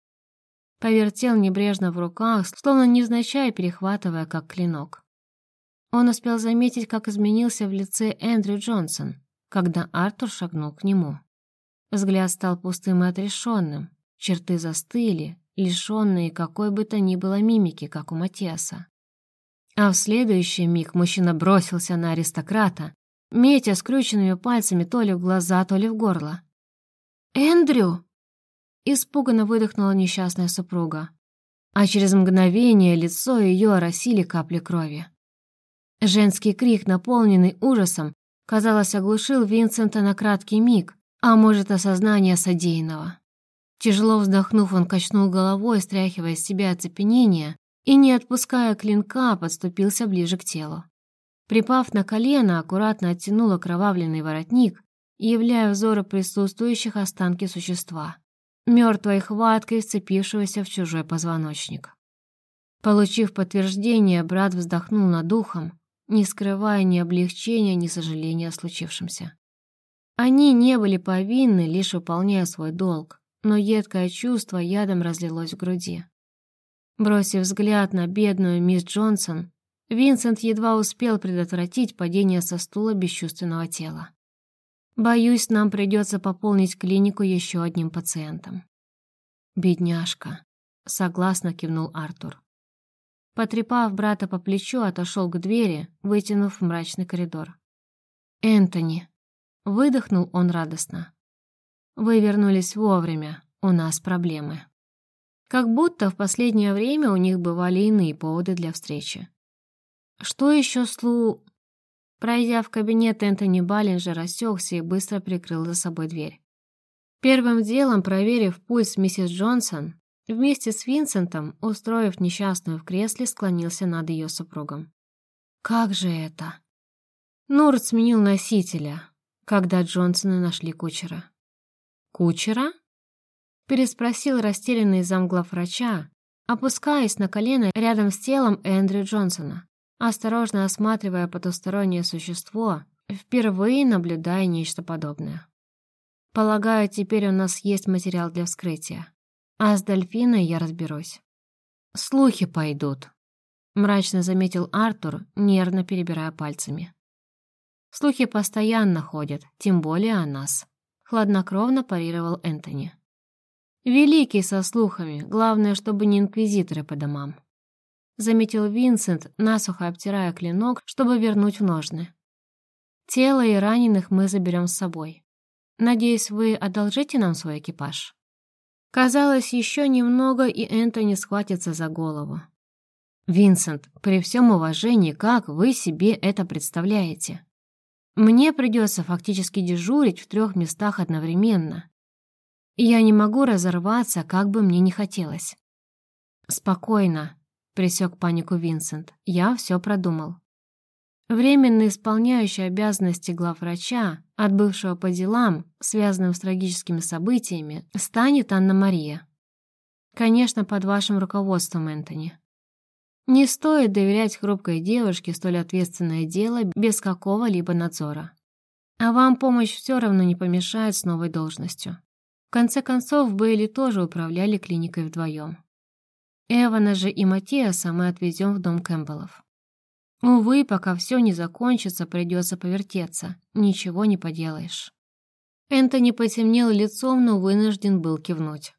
[SPEAKER 1] Повертел небрежно в руках, словно невзначай перехватывая как клинок. Он успел заметить, как изменился в лице Эндрю Джонсон, когда Артур шагнул к нему. Взгляд стал пустым и отрешенным, черты застыли, лишенные какой бы то ни было мимики, как у Матиаса. А в следующий миг мужчина бросился на аристократа, метя скрюченными пальцами то ли в глаза, то ли в горло. «Эндрю!» — испуганно выдохнула несчастная супруга, а через мгновение лицо ее оросили капли крови. Женский крик, наполненный ужасом, казалось, оглушил Винсента на краткий миг, а может, осознание содеянного. Тяжело вздохнув, он качнул головой, стряхивая с себя оцепенение, и, не отпуская клинка, подступился ближе к телу. Припав на колено, аккуратно оттянул окровавленный воротник, являя взору присутствующих останки существа, мертвой хваткой вцепившегося в чужой позвоночник. Получив подтверждение, брат вздохнул над духом, не скрывая ни облегчения, ни сожаления о случившемся. Они не были повинны, лишь выполняя свой долг, но едкое чувство ядом разлилось в груди. Бросив взгляд на бедную мисс Джонсон, Винсент едва успел предотвратить падение со стула бесчувственного тела. «Боюсь, нам придется пополнить клинику еще одним пациентом». «Бедняжка», — согласно кивнул Артур. Потрепав брата по плечу, отошел к двери, вытянув мрачный коридор. «Энтони!» — выдохнул он радостно. «Вы вернулись вовремя, у нас проблемы». Как будто в последнее время у них бывали иные поводы для встречи. Что еще слу... Пройдя в кабинет, Энтони Баллинджер рассекся и быстро прикрыл за собой дверь. Первым делом, проверив пульс миссис Джонсон, Вместе с Винсентом, устроив несчастную в кресле, склонился над ее супругом. «Как же это?» Нурт сменил носителя, когда Джонсоны нашли кучера. «Кучера?» Переспросил растерянный замглав врача, опускаясь на колено рядом с телом Эндрю Джонсона, осторожно осматривая потустороннее существо, впервые наблюдая нечто подобное. «Полагаю, теперь у нас есть материал для вскрытия. А с дельфиной я разберусь. Слухи пойдут, мрачно заметил Артур, нервно перебирая пальцами. Слухи постоянно ходят, тем более о нас, хладнокровно парировал Энтони. Великий со слухами, главное, чтобы не инквизиторы по домам. Заметил Винсент, насухо обтирая клинок, чтобы вернуть в ножны. Тело и раненых мы заберем с собой. Надеюсь, вы одолжите нам свой экипаж?» Казалось, еще немного, и Энтони схватится за голову. «Винсент, при всем уважении, как вы себе это представляете? Мне придется фактически дежурить в трех местах одновременно. Я не могу разорваться, как бы мне ни хотелось». «Спокойно», — пресек панику Винсент, — «я все продумал». Временно исполняющий обязанности главврача, отбывшего по делам, связанным с трагическими событиями, станет Анна-Мария. Конечно, под вашим руководством, Энтони. Не стоит доверять хрупкой девушке столь ответственное дело без какого-либо надзора. А вам помощь все равно не помешает с новой должностью. В конце концов, Бейли тоже управляли клиникой вдвоем. Эвана же и Матиаса мы отвезем в дом Кэмпбеллов. Увы, пока все не закончится, придется повертеться. Ничего не поделаешь. Энтони потемнел лицом, но вынужден был кивнуть.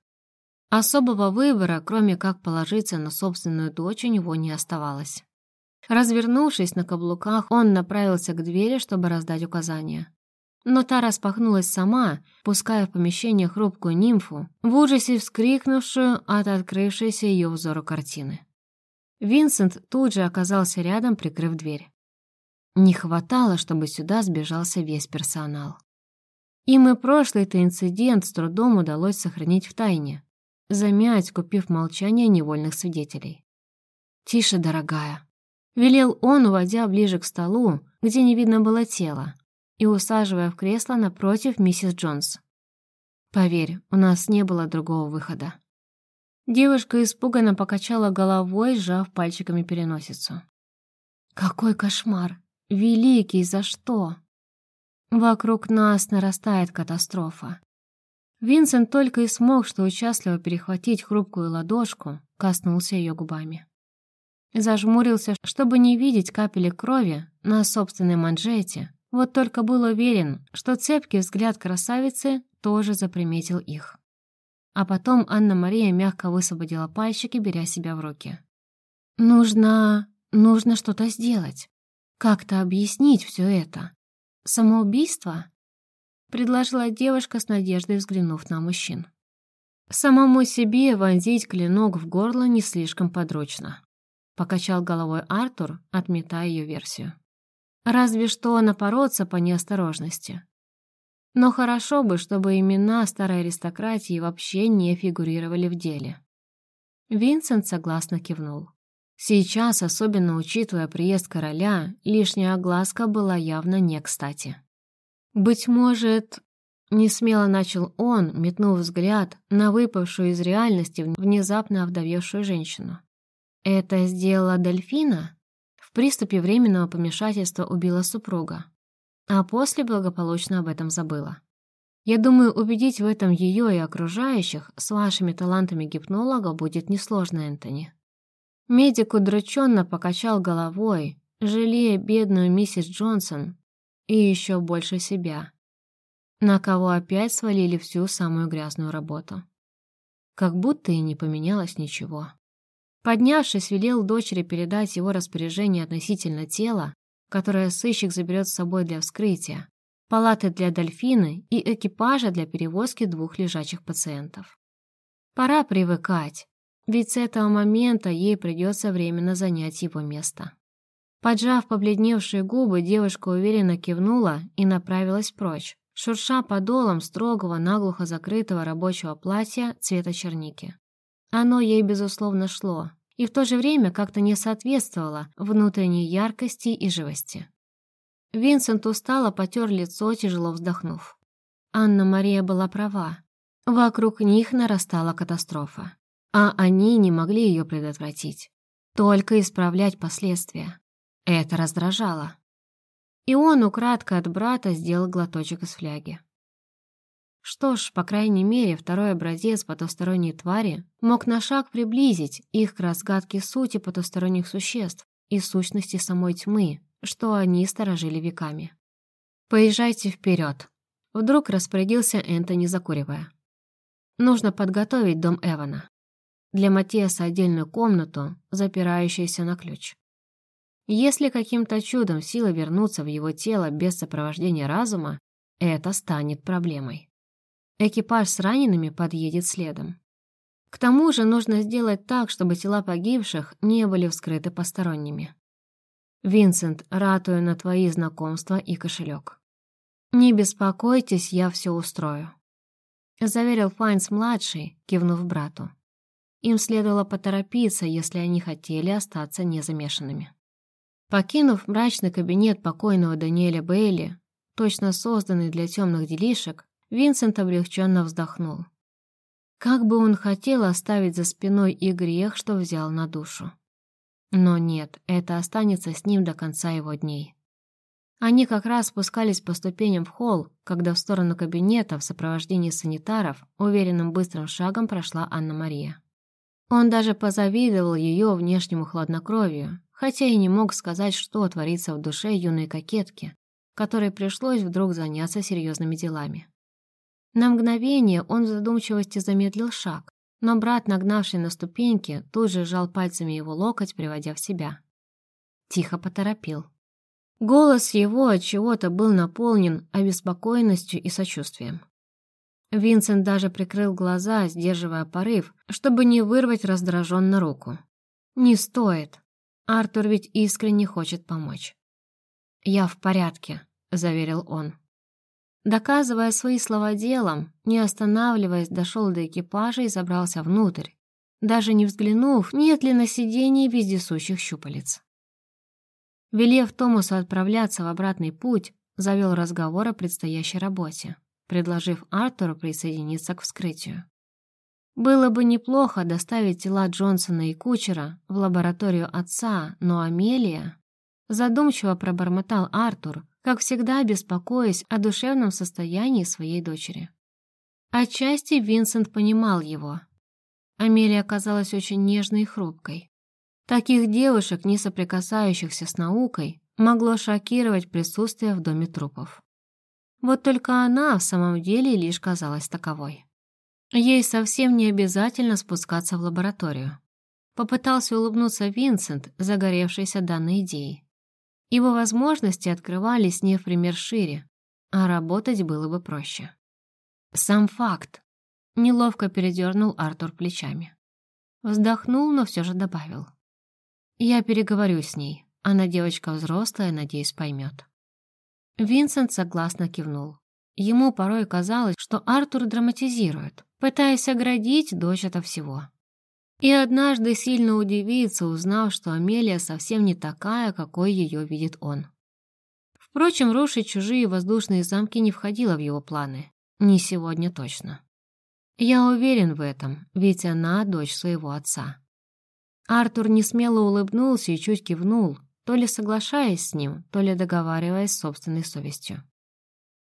[SPEAKER 1] Особого выбора, кроме как положиться на собственную дочь, у него не оставалось. Развернувшись на каблуках, он направился к двери, чтобы раздать указания. Но та распахнулась сама, пуская в помещение хрупкую нимфу, в ужасе вскрикнувшую от открывшейся ее взору картины. Винсент тут же оказался рядом, прикрыв дверь. Не хватало, чтобы сюда сбежался весь персонал. Им и прошлый-то инцидент с трудом удалось сохранить в тайне, замять, купив молчание невольных свидетелей. «Тише, дорогая», — велел он, уводя ближе к столу, где не видно было тела, и усаживая в кресло напротив миссис Джонс. «Поверь, у нас не было другого выхода». Девушка испуганно покачала головой, сжав пальчиками переносицу. «Какой кошмар! Великий, за что?» Вокруг нас нарастает катастрофа. Винсент только и смог, что участливо перехватить хрупкую ладошку, коснулся ее губами. Зажмурился, чтобы не видеть капели крови на собственной манжете, вот только был уверен, что цепкий взгляд красавицы тоже заприметил их. А потом Анна-Мария мягко высвободила пальчики, беря себя в руки. «Нужно... нужно что-то сделать. Как-то объяснить все это. Самоубийство?» предложила девушка с надеждой, взглянув на мужчин. Самому себе вонзить клинок в горло не слишком подручно. Покачал головой Артур, отметая ее версию. Разве что напороться по неосторожности. Но хорошо бы, чтобы имена старой аристократии вообще не фигурировали в деле. Винсент согласно кивнул. Сейчас, особенно учитывая приезд короля, лишняя огласка была явно не кстати. «Быть может...» — несмело начал он, метнув взгляд на выпавшую из реальности внезапно овдовевшую женщину. «Это сделала Дельфина?» В приступе временного помешательства убила супруга, а после благополучно об этом забыла. Я думаю, убедить в этом ее и окружающих с вашими талантами гипнолога будет несложно, Энтони. Медик удрученно покачал головой, жалея бедную миссис Джонсон, и еще больше себя, на кого опять свалили всю самую грязную работу. Как будто и не поменялось ничего. Поднявшись, велел дочери передать его распоряжение относительно тела, которое сыщик заберет с собой для вскрытия, палаты для дельфины и экипажа для перевозки двух лежачих пациентов. Пора привыкать, ведь с этого момента ей придется временно занять его место. Поджав побледневшие губы, девушка уверенно кивнула и направилась прочь, шурша подолом строгого, наглухо закрытого рабочего платья цвета черники. Оно ей, безусловно, шло, и в то же время как-то не соответствовало внутренней яркости и живости. Винсент устало потер лицо, тяжело вздохнув. Анна-Мария была права. Вокруг них нарастала катастрофа. А они не могли ее предотвратить. Только исправлять последствия. Это раздражало. И он украдкой от брата сделал глоточек из фляги. Что ж, по крайней мере, второй образец потусторонней твари мог на шаг приблизить их к разгадке сути потусторонних существ и сущности самой тьмы, что они сторожили веками. «Поезжайте вперед», — вдруг распорядился Энтони, закуривая. «Нужно подготовить дом Эвана. Для Матиаса отдельную комнату, запирающуюся на ключ. Если каким-то чудом сила вернуться в его тело без сопровождения разума, это станет проблемой. Экипаж с ранеными подъедет следом. К тому же нужно сделать так, чтобы тела погибших не были вскрыты посторонними. Винсент, ратую на твои знакомства и кошелек. Не беспокойтесь, я все устрою. Заверил Файнс-младший, кивнув брату. Им следовало поторопиться, если они хотели остаться незамешанными. Покинув мрачный кабинет покойного Даниэля Бейли, точно созданный для темных делишек, Винсент облегченно вздохнул. Как бы он хотел оставить за спиной и грех, что взял на душу. Но нет, это останется с ним до конца его дней. Они как раз спускались по ступеням в холл, когда в сторону кабинета в сопровождении санитаров уверенным быстрым шагом прошла Анна-Мария. Он даже позавидовал ее внешнему хладнокровию, хотя и не мог сказать, что творится в душе юной кокетки, которой пришлось вдруг заняться серьезными делами. На мгновение он в задумчивости замедлил шаг, но брат, нагнавший на ступеньки, тут же сжал пальцами его локоть, приводя в себя. Тихо поторопил. Голос его от чего-то был наполнен обеспокоенностью и сочувствием. Винсент даже прикрыл глаза, сдерживая порыв, чтобы не вырвать раздраженно руку. «Не стоит. Артур ведь искренне хочет помочь». «Я в порядке», — заверил он. Доказывая свои слова делом, не останавливаясь, дошел до экипажа и забрался внутрь, даже не взглянув, нет ли на сиденье вездесущих щупалец. Велев Томасу отправляться в обратный путь, завел разговор о предстоящей работе предложив Артуру присоединиться к вскрытию. Было бы неплохо доставить тела Джонсона и Кучера в лабораторию отца, но Амелия... Задумчиво пробормотал Артур, как всегда беспокоясь о душевном состоянии своей дочери. Отчасти Винсент понимал его. Амелия оказалась очень нежной и хрупкой. Таких девушек, не соприкасающихся с наукой, могло шокировать присутствие в доме трупов. Вот только она в самом деле лишь казалась таковой. Ей совсем не обязательно спускаться в лабораторию. Попытался улыбнуться Винсент, загоревшийся данной идеей. Его возможности открывались не в пример шире, а работать было бы проще. Сам факт. Неловко передернул Артур плечами. Вздохнул, но все же добавил. Я переговорю с ней. Она девочка взрослая, надеюсь, поймет. Винсент согласно кивнул. Ему порой казалось, что Артур драматизирует, пытаясь оградить дочь от всего. И однажды сильно удивится, узнав, что Амелия совсем не такая, какой ее видит он. Впрочем, рушить чужие воздушные замки не входило в его планы. Не сегодня точно. Я уверен в этом, ведь она дочь своего отца. Артур несмело улыбнулся и чуть кивнул, то ли соглашаясь с ним, то ли договариваясь с собственной совестью.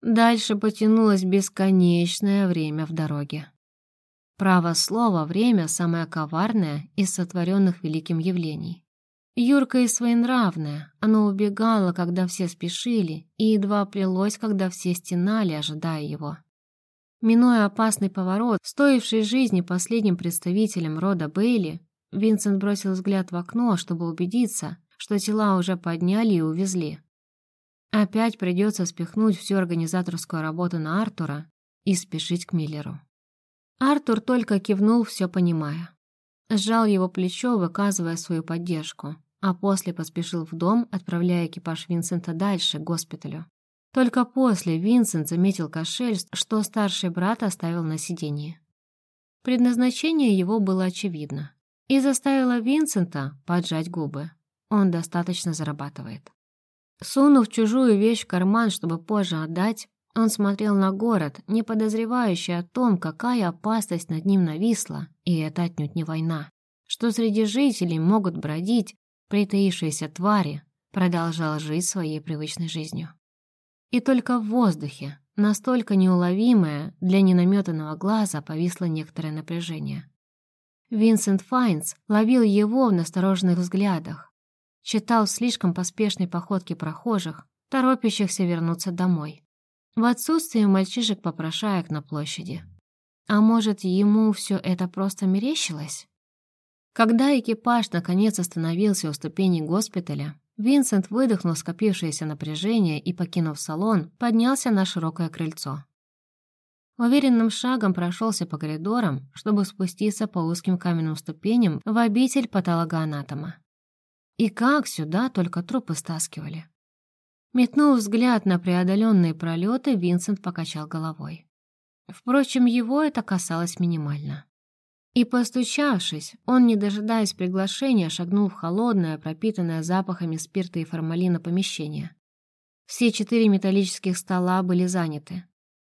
[SPEAKER 1] Дальше потянулось бесконечное время в дороге. Право слова время самое коварное из сотворенных великим явлений. Юрка и своенравная, оно убегало, когда все спешили, и едва плелось, когда все стенали, ожидая его. Минуя опасный поворот, стоивший жизни последним представителем рода Бейли, Винсент бросил взгляд в окно, чтобы убедиться, что тела уже подняли и увезли. Опять придется спихнуть всю организаторскую работу на Артура и спешить к Миллеру. Артур только кивнул, все понимая. Сжал его плечо, выказывая свою поддержку, а после поспешил в дом, отправляя экипаж Винсента дальше, к госпиталю. Только после Винсент заметил кошель, что старший брат оставил на сиденье. Предназначение его было очевидно и заставило Винсента поджать губы. Он достаточно зарабатывает. Сунув чужую вещь в карман, чтобы позже отдать, он смотрел на город, не подозревающий о том, какая опасность над ним нависла, и это отнюдь не война, что среди жителей могут бродить притаившиеся твари, продолжал жить своей привычной жизнью. И только в воздухе, настолько неуловимое для ненаметанного глаза, повисло некоторое напряжение. Винсент Файнс ловил его в настороженных взглядах, Читал в слишком поспешной походке прохожих, торопящихся вернуться домой. В отсутствие мальчишек-попрошаек на площади. А может, ему все это просто мерещилось? Когда экипаж наконец остановился у ступени госпиталя, Винсент выдохнул скопившееся напряжение и, покинув салон, поднялся на широкое крыльцо. Уверенным шагом прошелся по коридорам, чтобы спуститься по узким каменным ступеням в обитель патологоанатома. И как сюда только трупы стаскивали. Метнув взгляд на преодоленные пролеты, Винсент покачал головой. Впрочем, его это касалось минимально. И постучавшись, он, не дожидаясь приглашения, шагнул в холодное, пропитанное запахами спирта и формалина помещение. Все четыре металлических стола были заняты.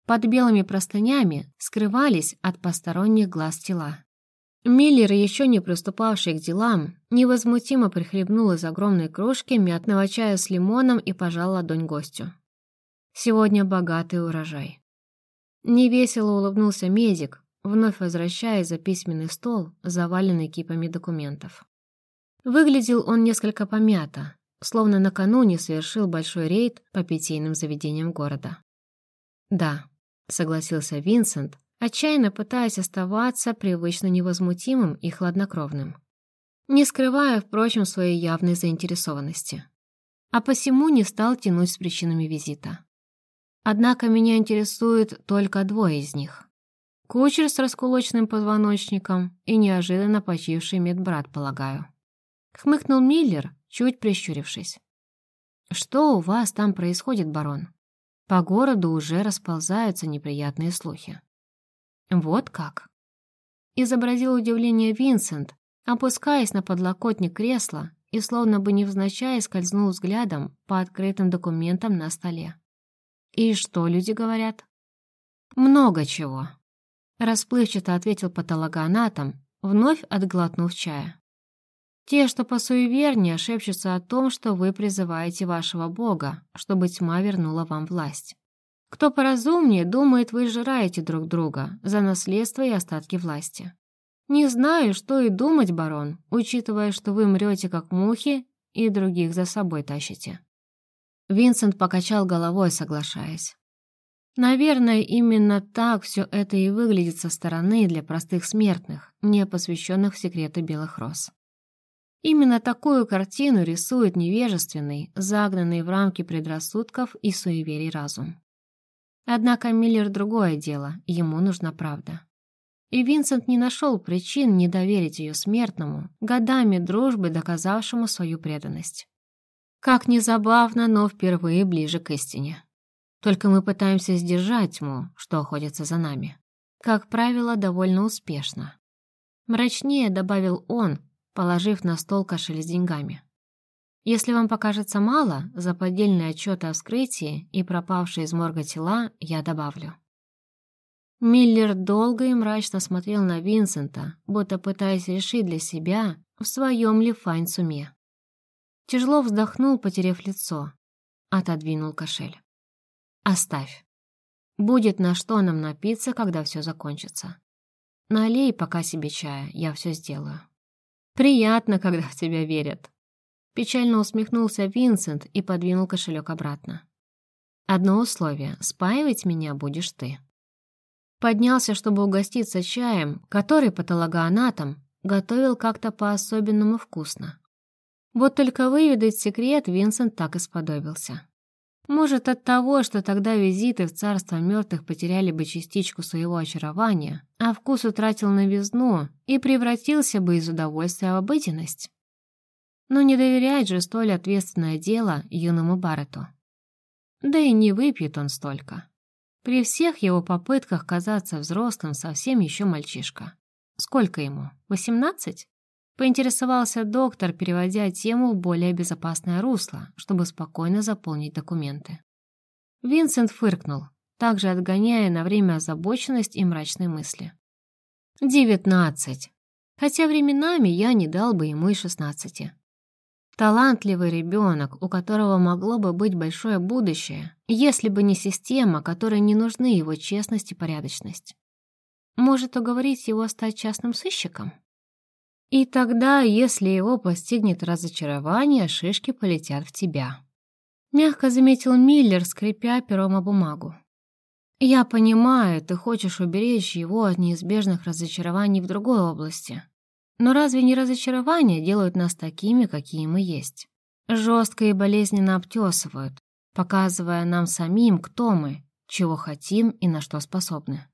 [SPEAKER 1] Под белыми простынями скрывались от посторонних глаз тела. Миллер, еще не приступавший к делам, невозмутимо прихлебнул из огромной кружки мятного чая с лимоном и пожал ладонь гостю. «Сегодня богатый урожай». Невесело улыбнулся медик, вновь возвращаясь за письменный стол, заваленный кипами документов. Выглядел он несколько помято, словно накануне совершил большой рейд по питейным заведениям города. «Да», — согласился Винсент, отчаянно пытаясь оставаться привычно невозмутимым и хладнокровным, не скрывая, впрочем, своей явной заинтересованности. А посему не стал тянуть с причинами визита. Однако меня интересует только двое из них — Кучер с раскулочным позвоночником и неожиданно почивший медбрат, полагаю. Хмыкнул Миллер, чуть прищурившись. «Что у вас там происходит, барон? По городу уже расползаются неприятные слухи». «Вот как?» Изобразил удивление Винсент, опускаясь на подлокотник кресла и словно бы невзначай скользнул взглядом по открытым документам на столе. «И что люди говорят?» «Много чего», Расплывчато ответил патологоанатом, вновь отглотнув чая. Те, что посуевернее, шепчутся о том, что вы призываете вашего бога, чтобы тьма вернула вам власть. Кто поразумнее, думает, вы жираете друг друга за наследство и остатки власти. Не знаю, что и думать, барон, учитывая, что вы мрете как мухи и других за собой тащите. Винсент покачал головой, соглашаясь. Наверное, именно так все это и выглядит со стороны для простых смертных, не посвященных в секреты белых роз. Именно такую картину рисует невежественный, загнанный в рамки предрассудков и суеверий разум. Однако Миллер другое дело, ему нужна правда. И Винсент не нашел причин не доверить ее смертному, годами дружбы доказавшему свою преданность. Как ни забавно, но впервые ближе к истине. Только мы пытаемся сдержать тьму, что охотится за нами. Как правило, довольно успешно. Мрачнее добавил он, положив на стол кошель с деньгами. Если вам покажется мало, за поддельные отчеты о вскрытии и пропавшие из морга тела я добавлю. Миллер долго и мрачно смотрел на Винсента, будто пытаясь решить для себя, в своем ли Файн суме. Тяжело вздохнул, потеряв лицо, отодвинул кошель. Оставь. Будет на что нам напиться, когда все закончится. Налей пока себе чая, я все сделаю. Приятно, когда в тебя верят. Печально усмехнулся Винсент и подвинул кошелек обратно. Одно условие — спаивать меня будешь ты. Поднялся, чтобы угоститься чаем, который патологоанатом готовил как-то по-особенному вкусно. Вот только выведать секрет Винсент так и сподобился. Может, от того, что тогда визиты в царство мертвых потеряли бы частичку своего очарования, а вкус утратил новизну и превратился бы из удовольствия в обыденность? Но не доверяет же столь ответственное дело юному Баррету. Да и не выпьет он столько. При всех его попытках казаться взрослым совсем еще мальчишка. Сколько ему? Восемнадцать? Поинтересовался доктор, переводя тему в более безопасное русло, чтобы спокойно заполнить документы. Винсент фыркнул, также отгоняя на время озабоченность и мрачные мысли. «Девятнадцать. Хотя временами я не дал бы ему и шестнадцати. Талантливый ребенок, у которого могло бы быть большое будущее, если бы не система, которой не нужны его честность и порядочность. Может уговорить его стать частным сыщиком? И тогда, если его постигнет разочарование, шишки полетят в тебя. Мягко заметил Миллер, скрипя пером о бумагу. «Я понимаю, ты хочешь уберечь его от неизбежных разочарований в другой области. Но разве не разочарования делают нас такими, какие мы есть? Жестко и болезненно обтесывают, показывая нам самим, кто мы, чего хотим и на что способны.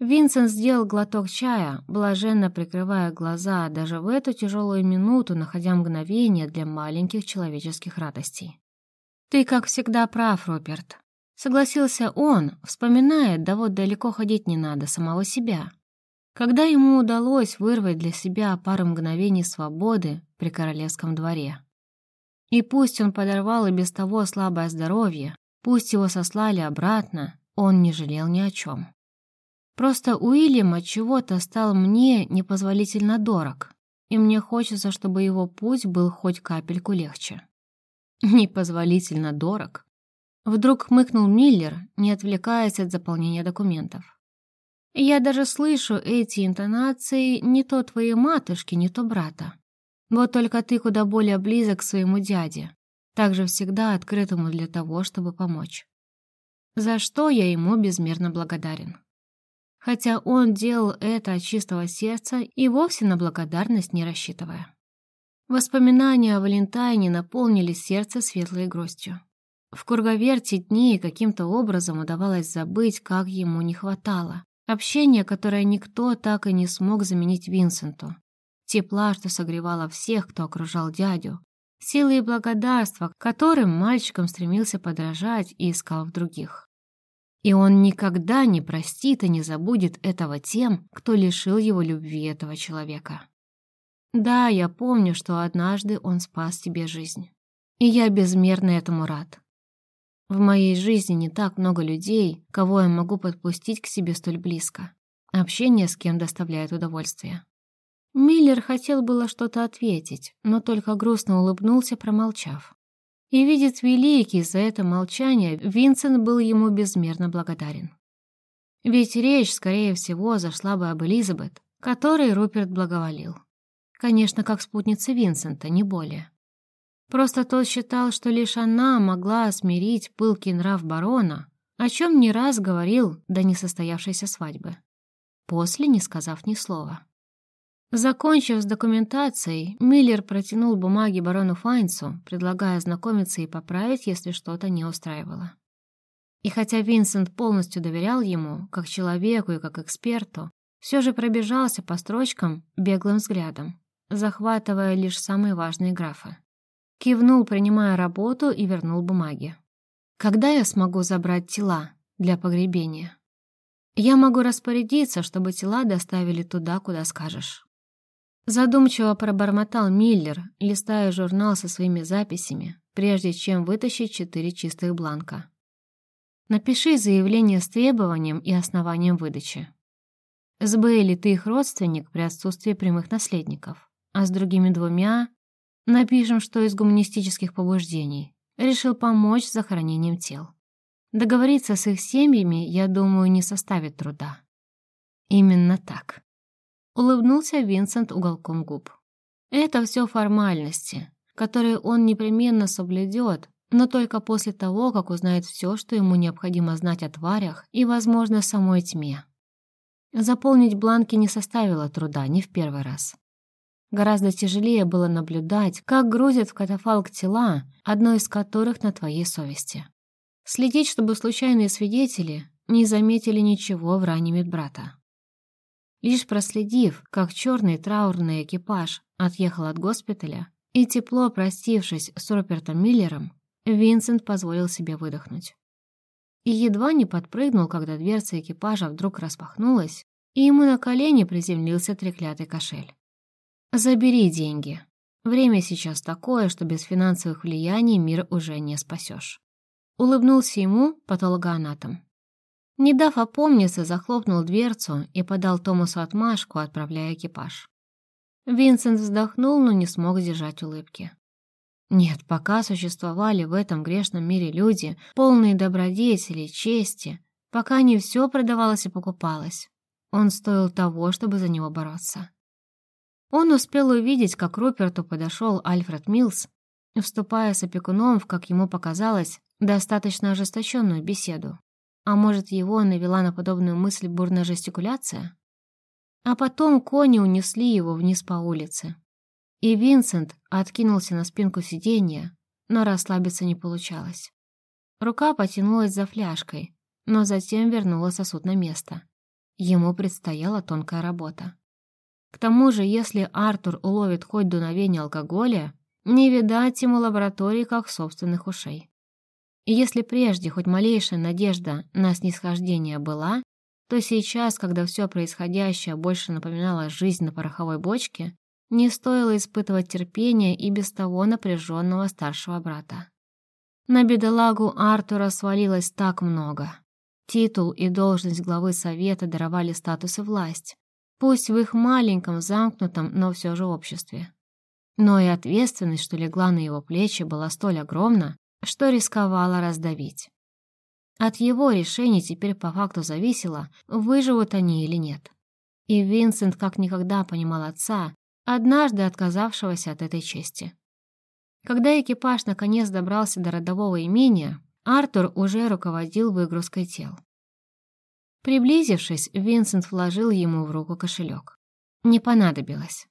[SPEAKER 1] Винсент сделал глоток чая, блаженно прикрывая глаза, даже в эту тяжелую минуту находя мгновение для маленьких человеческих радостей. «Ты, как всегда, прав, Роберт», — согласился он, вспоминая, да вот далеко ходить не надо, самого себя. Когда ему удалось вырвать для себя пару мгновений свободы при королевском дворе. И пусть он подорвал и без того слабое здоровье, пусть его сослали обратно, он не жалел ни о чем. Просто Уильям от чего-то стал мне непозволительно дорог, и мне хочется, чтобы его путь был хоть капельку легче. Непозволительно дорог. Вдруг хмыкнул Миллер, не отвлекаясь от заполнения документов. Я даже слышу эти интонации не то твоей матушки, не то брата. Вот только ты куда более близок к своему дяде, также всегда открытому для того, чтобы помочь. За что я ему безмерно благодарен хотя он делал это от чистого сердца и вовсе на благодарность не рассчитывая. Воспоминания о Валентайне наполнили сердце светлой грустью. В круговерте дней каким-то образом удавалось забыть, как ему не хватало. Общение, которое никто так и не смог заменить Винсенту. Тепла, что согревало всех, кто окружал дядю. Силы и благодарства, которым мальчиком стремился подражать и искал в других. И он никогда не простит и не забудет этого тем, кто лишил его любви этого человека. Да, я помню, что однажды он спас тебе жизнь. И я безмерно этому рад. В моей жизни не так много людей, кого я могу подпустить к себе столь близко. Общение с кем доставляет удовольствие. Миллер хотел было что-то ответить, но только грустно улыбнулся, промолчав. И видит великий за это молчание, Винсент был ему безмерно благодарен. Ведь речь, скорее всего, зашла бы об Элизабет, которой Руперт благоволил. Конечно, как спутница Винсента, не более. Просто тот считал, что лишь она могла смирить пылкий нрав барона, о чем не раз говорил до несостоявшейся свадьбы. После не сказав ни слова. Закончив с документацией, Миллер протянул бумаги барону Файнсу, предлагая ознакомиться и поправить, если что-то не устраивало. И хотя Винсент полностью доверял ему, как человеку и как эксперту, все же пробежался по строчкам беглым взглядом, захватывая лишь самые важные графы. Кивнул, принимая работу, и вернул бумаги. «Когда я смогу забрать тела для погребения?» «Я могу распорядиться, чтобы тела доставили туда, куда скажешь». Задумчиво пробормотал Миллер, листая журнал со своими записями, прежде чем вытащить четыре чистых бланка. Напиши заявление с требованием и основанием выдачи. С Бейли ты их родственник при отсутствии прямых наследников, а с другими двумя напишем, что из гуманистических побуждений решил помочь с захоронением тел. Договориться с их семьями, я думаю, не составит труда. Именно так. Улыбнулся Винсент уголком губ. Это все формальности, которые он непременно соблюдет, но только после того, как узнает все, что ему необходимо знать о тварях и, возможно, самой тьме. Заполнить бланки не составило труда ни в первый раз. Гораздо тяжелее было наблюдать, как грузят в катафалк тела, одно из которых на твоей совести. Следить, чтобы случайные свидетели не заметили ничего в ране медбрата. Лишь проследив, как черный траурный экипаж отъехал от госпиталя, и тепло простившись с Робертом Миллером, Винсент позволил себе выдохнуть. И едва не подпрыгнул, когда дверца экипажа вдруг распахнулась, и ему на колени приземлился треклятый кошель. «Забери деньги. Время сейчас такое, что без финансовых влияний мир уже не спасешь». Улыбнулся ему патологоанатом. Не дав опомниться, захлопнул дверцу и подал Томасу отмашку, отправляя экипаж. Винсент вздохнул, но не смог сдержать улыбки. Нет, пока существовали в этом грешном мире люди, полные добродетели, чести, пока не все продавалось и покупалось, он стоил того, чтобы за него бороться. Он успел увидеть, как Руперту подошел Альфред Милс, вступая с опекуном в, как ему показалось, достаточно ожесточенную беседу. А может, его навела на подобную мысль бурная жестикуляция? А потом кони унесли его вниз по улице. И Винсент откинулся на спинку сиденья, но расслабиться не получалось. Рука потянулась за фляжкой, но затем вернула сосуд на место. Ему предстояла тонкая работа. К тому же, если Артур уловит хоть дуновение алкоголя, не видать ему лаборатории как собственных ушей. И если прежде хоть малейшая надежда на снисхождение была, то сейчас, когда все происходящее больше напоминало жизнь на пороховой бочке, не стоило испытывать терпение и без того напряженного старшего брата. На бедолагу Артура свалилось так много. Титул и должность главы совета даровали статус и власть, пусть в их маленьком, замкнутом, но все же обществе. Но и ответственность, что легла на его плечи, была столь огромна, что рисковала раздавить. От его решений теперь по факту зависело, выживут они или нет. И Винсент как никогда понимал отца, однажды отказавшегося от этой чести. Когда экипаж наконец добрался до родового имения, Артур уже руководил выгрузкой тел. Приблизившись, Винсент вложил ему в руку кошелек. Не понадобилось.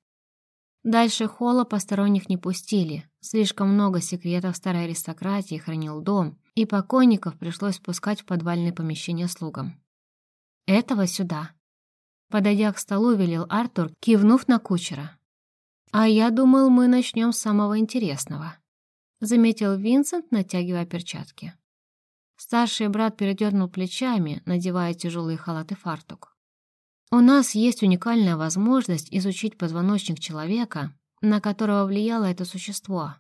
[SPEAKER 1] Дальше холла посторонних не пустили, слишком много секретов старой аристократии хранил дом, и покойников пришлось пускать в подвальные помещения слугам. «Этого сюда». Подойдя к столу, велел Артур, кивнув на кучера. «А я думал, мы начнем с самого интересного», — заметил Винсент, натягивая перчатки. Старший брат передернул плечами, надевая тяжелый халат и фартук. У нас есть уникальная возможность изучить позвоночник человека, на которого влияло это существо,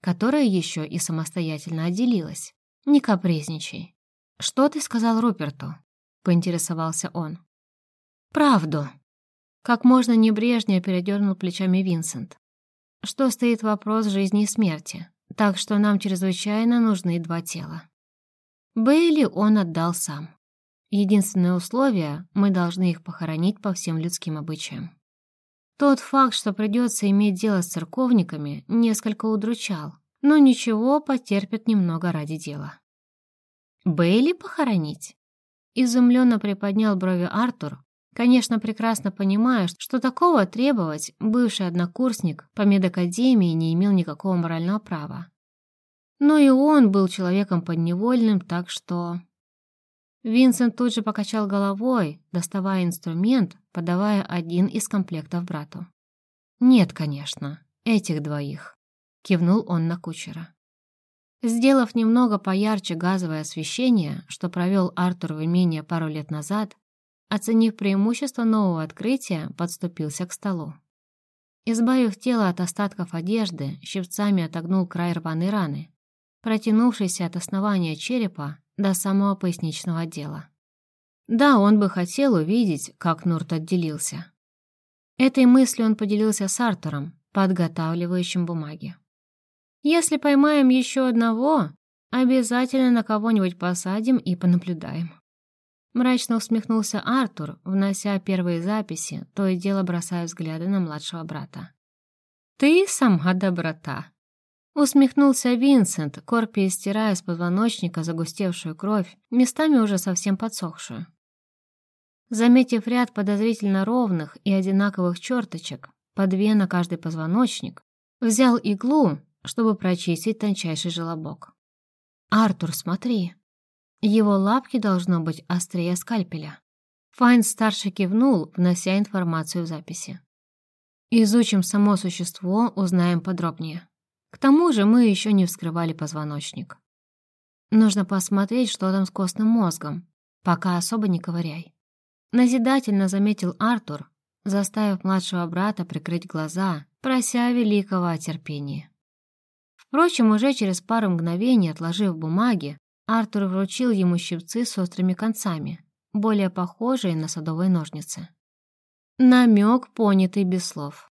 [SPEAKER 1] которое еще и самостоятельно отделилось. Не капризничай. «Что ты сказал Руперту?» — поинтересовался он. «Правду», как можно небрежнее передернул плечами Винсент. Что стоит вопрос жизни и смерти, так что нам чрезвычайно нужны два тела. Бейли он отдал сам. Единственное условие — мы должны их похоронить по всем людским обычаям. Тот факт, что придется иметь дело с церковниками, несколько удручал, но ничего, потерпит немного ради дела. «Бейли похоронить?» Изумленно приподнял брови Артур, Конечно, прекрасно понимая, что такого требовать бывший однокурсник по медакадемии не имел никакого морального права. Но и он был человеком подневольным, так что... Винсент тут же покачал головой, доставая инструмент, подавая один из комплектов брату. «Нет, конечно, этих двоих», — кивнул он на кучера. Сделав немного поярче газовое освещение, что провел Артур в имение пару лет назад, Оценив преимущество нового открытия, подступился к столу. Избавив тело от остатков одежды, щипцами отогнул край рваной раны, протянувшейся от основания черепа до самого поясничного отдела. Да, он бы хотел увидеть, как Нурт отделился. Этой мыслью он поделился с Артуром, подготавливающим бумаги. «Если поймаем еще одного, обязательно на кого-нибудь посадим и понаблюдаем». Мрачно усмехнулся Артур, внося первые записи, то и дело бросая взгляды на младшего брата. «Ты сама доброта!» Усмехнулся Винсент, корпи стирая с позвоночника загустевшую кровь, местами уже совсем подсохшую. Заметив ряд подозрительно ровных и одинаковых черточек, по две на каждый позвоночник, взял иглу, чтобы прочистить тончайший желобок. «Артур, смотри!» Его лапки должно быть острее скальпеля. Файн-старший кивнул, внося информацию в записи. Изучим само существо, узнаем подробнее. К тому же мы еще не вскрывали позвоночник. Нужно посмотреть, что там с костным мозгом, пока особо не ковыряй. Назидательно заметил Артур, заставив младшего брата прикрыть глаза, прося великого о терпении. Впрочем, уже через пару мгновений, отложив бумаги, Артур вручил ему щипцы с острыми концами, более похожие на садовые ножницы. Намек, понятый без слов.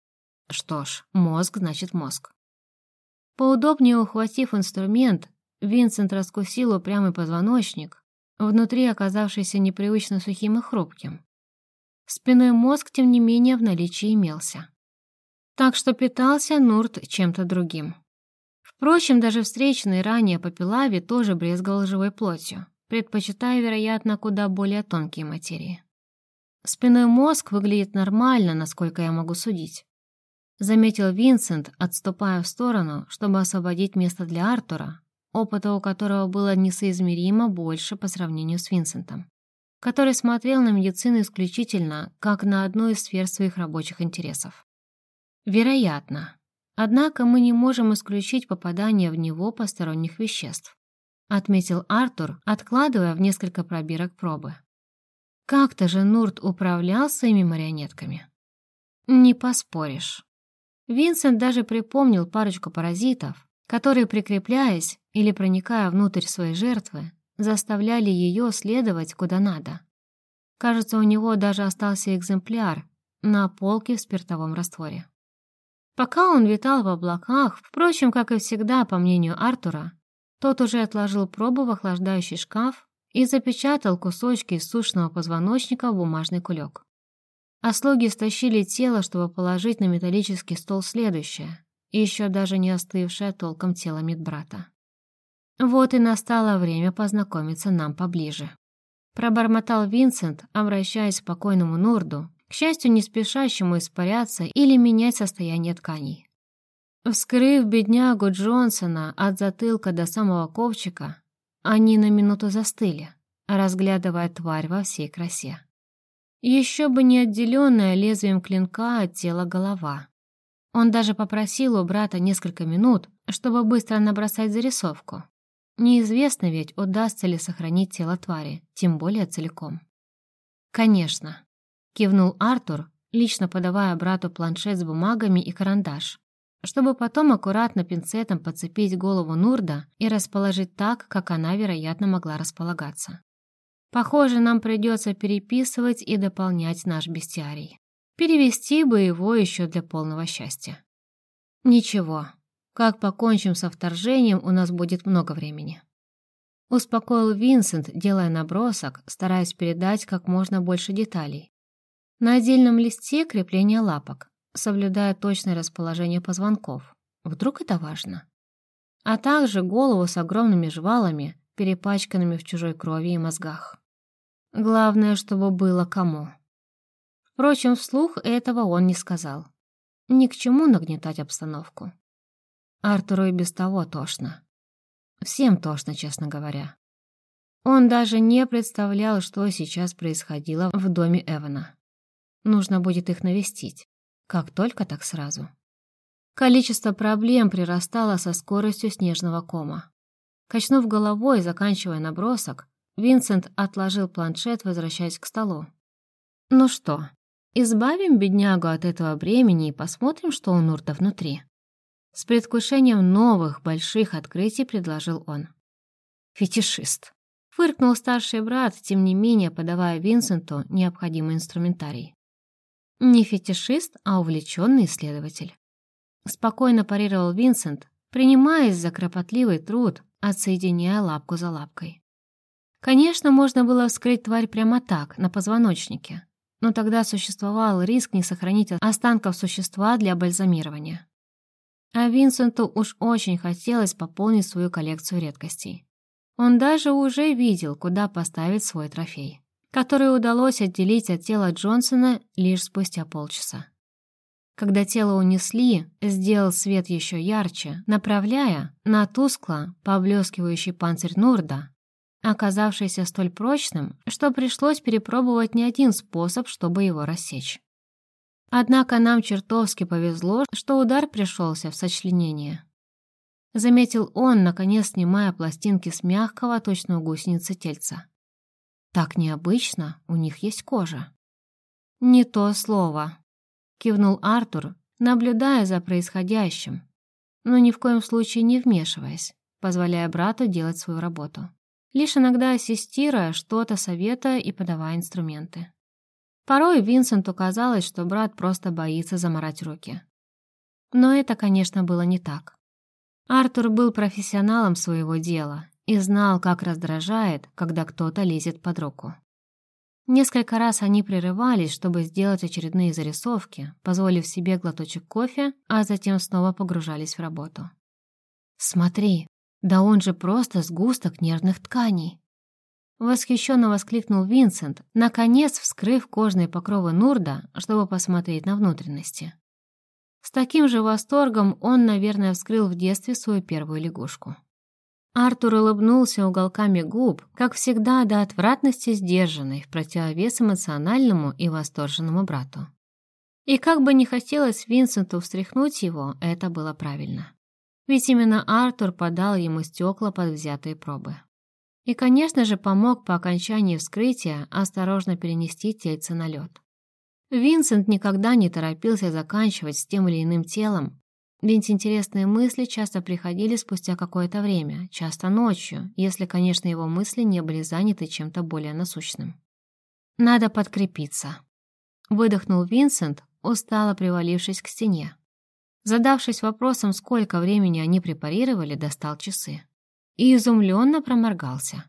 [SPEAKER 1] Что ж, мозг значит мозг. Поудобнее ухватив инструмент, Винсент раскусил упрямый позвоночник, внутри оказавшийся непривычно сухим и хрупким. Спиной мозг, тем не менее, в наличии имелся. Так что питался Нурт чем-то другим. Впрочем, даже встречный ранее по Пилаве тоже брезговал живой плотью, предпочитая, вероятно, куда более тонкие материи. Спиной мозг выглядит нормально, насколько я могу судить. Заметил Винсент, отступая в сторону, чтобы освободить место для Артура, опыта у которого было несоизмеримо больше по сравнению с Винсентом, который смотрел на медицину исключительно как на одну из сфер своих рабочих интересов. Вероятно. Однако мы не можем исключить попадание в него посторонних веществ, отметил Артур, откладывая в несколько пробирок пробы. Как-то же Нурт управлял своими марионетками. Не поспоришь. Винсент даже припомнил парочку паразитов, которые, прикрепляясь или проникая внутрь своей жертвы, заставляли ее следовать куда надо. Кажется, у него даже остался экземпляр на полке в спиртовом растворе. Пока он витал в облаках, впрочем, как и всегда, по мнению Артура, тот уже отложил пробу в охлаждающий шкаф и запечатал кусочки из сушеного позвоночника в бумажный кулек. А слуги стащили тело, чтобы положить на металлический стол следующее, еще даже не остывшее толком тело медбрата. Вот и настало время познакомиться нам поближе. Пробормотал Винсент, обращаясь к покойному Нурду, к счастью, не спешащему испаряться или менять состояние тканей. Вскрыв беднягу Джонсона от затылка до самого ковчика, они на минуту застыли, разглядывая тварь во всей красе. Еще бы не отделенная лезвием клинка от тела голова. Он даже попросил у брата несколько минут, чтобы быстро набросать зарисовку. Неизвестно ведь, удастся ли сохранить тело твари, тем более целиком. «Конечно», — кивнул Артур, лично подавая брату планшет с бумагами и карандаш, чтобы потом аккуратно пинцетом подцепить голову Нурда и расположить так, как она, вероятно, могла располагаться. Похоже, нам придется переписывать и дополнять наш бестиарий. Перевести бы его еще для полного счастья. Ничего, как покончим со вторжением, у нас будет много времени. Успокоил Винсент, делая набросок, стараясь передать как можно больше деталей. На отдельном листе крепление лапок, соблюдая точное расположение позвонков. Вдруг это важно? А также голову с огромными жвалами, перепачканными в чужой крови и мозгах. Главное, чтобы было кому. Впрочем, вслух этого он не сказал. Ни к чему нагнетать обстановку. Артуру и без того тошно. Всем тошно, честно говоря. Он даже не представлял, что сейчас происходило в доме Эвана. Нужно будет их навестить. Как только, так сразу. Количество проблем прирастало со скоростью снежного кома. Качнув головой, заканчивая набросок, Винсент отложил планшет, возвращаясь к столу. «Ну что, избавим беднягу от этого бремени и посмотрим, что у Нурта внутри?» С предвкушением новых больших открытий предложил он. «Фетишист», — фыркнул старший брат, тем не менее подавая Винсенту необходимый инструментарий. «Не фетишист, а увлеченный исследователь». Спокойно парировал Винсент, принимаясь за кропотливый труд, отсоединяя лапку за лапкой. Конечно, можно было вскрыть тварь прямо так, на позвоночнике, но тогда существовал риск не сохранить останков существа для бальзамирования. А Винсенту уж очень хотелось пополнить свою коллекцию редкостей. Он даже уже видел, куда поставить свой трофей, который удалось отделить от тела Джонсона лишь спустя полчаса. Когда тело унесли, сделал свет еще ярче, направляя на тускло поблескивающий панцирь Нурда, оказавшийся столь прочным, что пришлось перепробовать не один способ, чтобы его рассечь. Однако нам чертовски повезло, что удар пришелся в сочленение. Заметил он, наконец снимая пластинки с мягкого, точно гусеницы тельца. Так необычно, у них есть кожа. «Не то слово», — кивнул Артур, наблюдая за происходящим, но ни в коем случае не вмешиваясь, позволяя брату делать свою работу лишь иногда ассистируя что-то, советуя и подавая инструменты. Порой Винсенту казалось, что брат просто боится заморать руки. Но это, конечно, было не так. Артур был профессионалом своего дела и знал, как раздражает, когда кто-то лезет под руку. Несколько раз они прерывались, чтобы сделать очередные зарисовки, позволив себе глоточек кофе, а затем снова погружались в работу. «Смотри, да он же просто сгусток нервных тканей. Восхищенно воскликнул Винсент, наконец вскрыв кожные покровы Нурда, чтобы посмотреть на внутренности. С таким же восторгом он, наверное, вскрыл в детстве свою первую лягушку. Артур улыбнулся уголками губ, как всегда до отвратности сдержанный, в противовес эмоциональному и восторженному брату. И как бы не хотелось Винсенту встряхнуть его, это было правильно. Ведь именно Артур подал ему стекла под взятые пробы. И, конечно же, помог по окончании вскрытия осторожно перенести тельце на лед. Винсент никогда не торопился заканчивать с тем или иным телом, ведь интересные мысли часто приходили спустя какое-то время, часто ночью, если, конечно, его мысли не были заняты чем-то более насущным. «Надо подкрепиться», — выдохнул Винсент, устало привалившись к стене. Задавшись вопросом, сколько времени они препарировали, достал часы. И изумленно проморгался.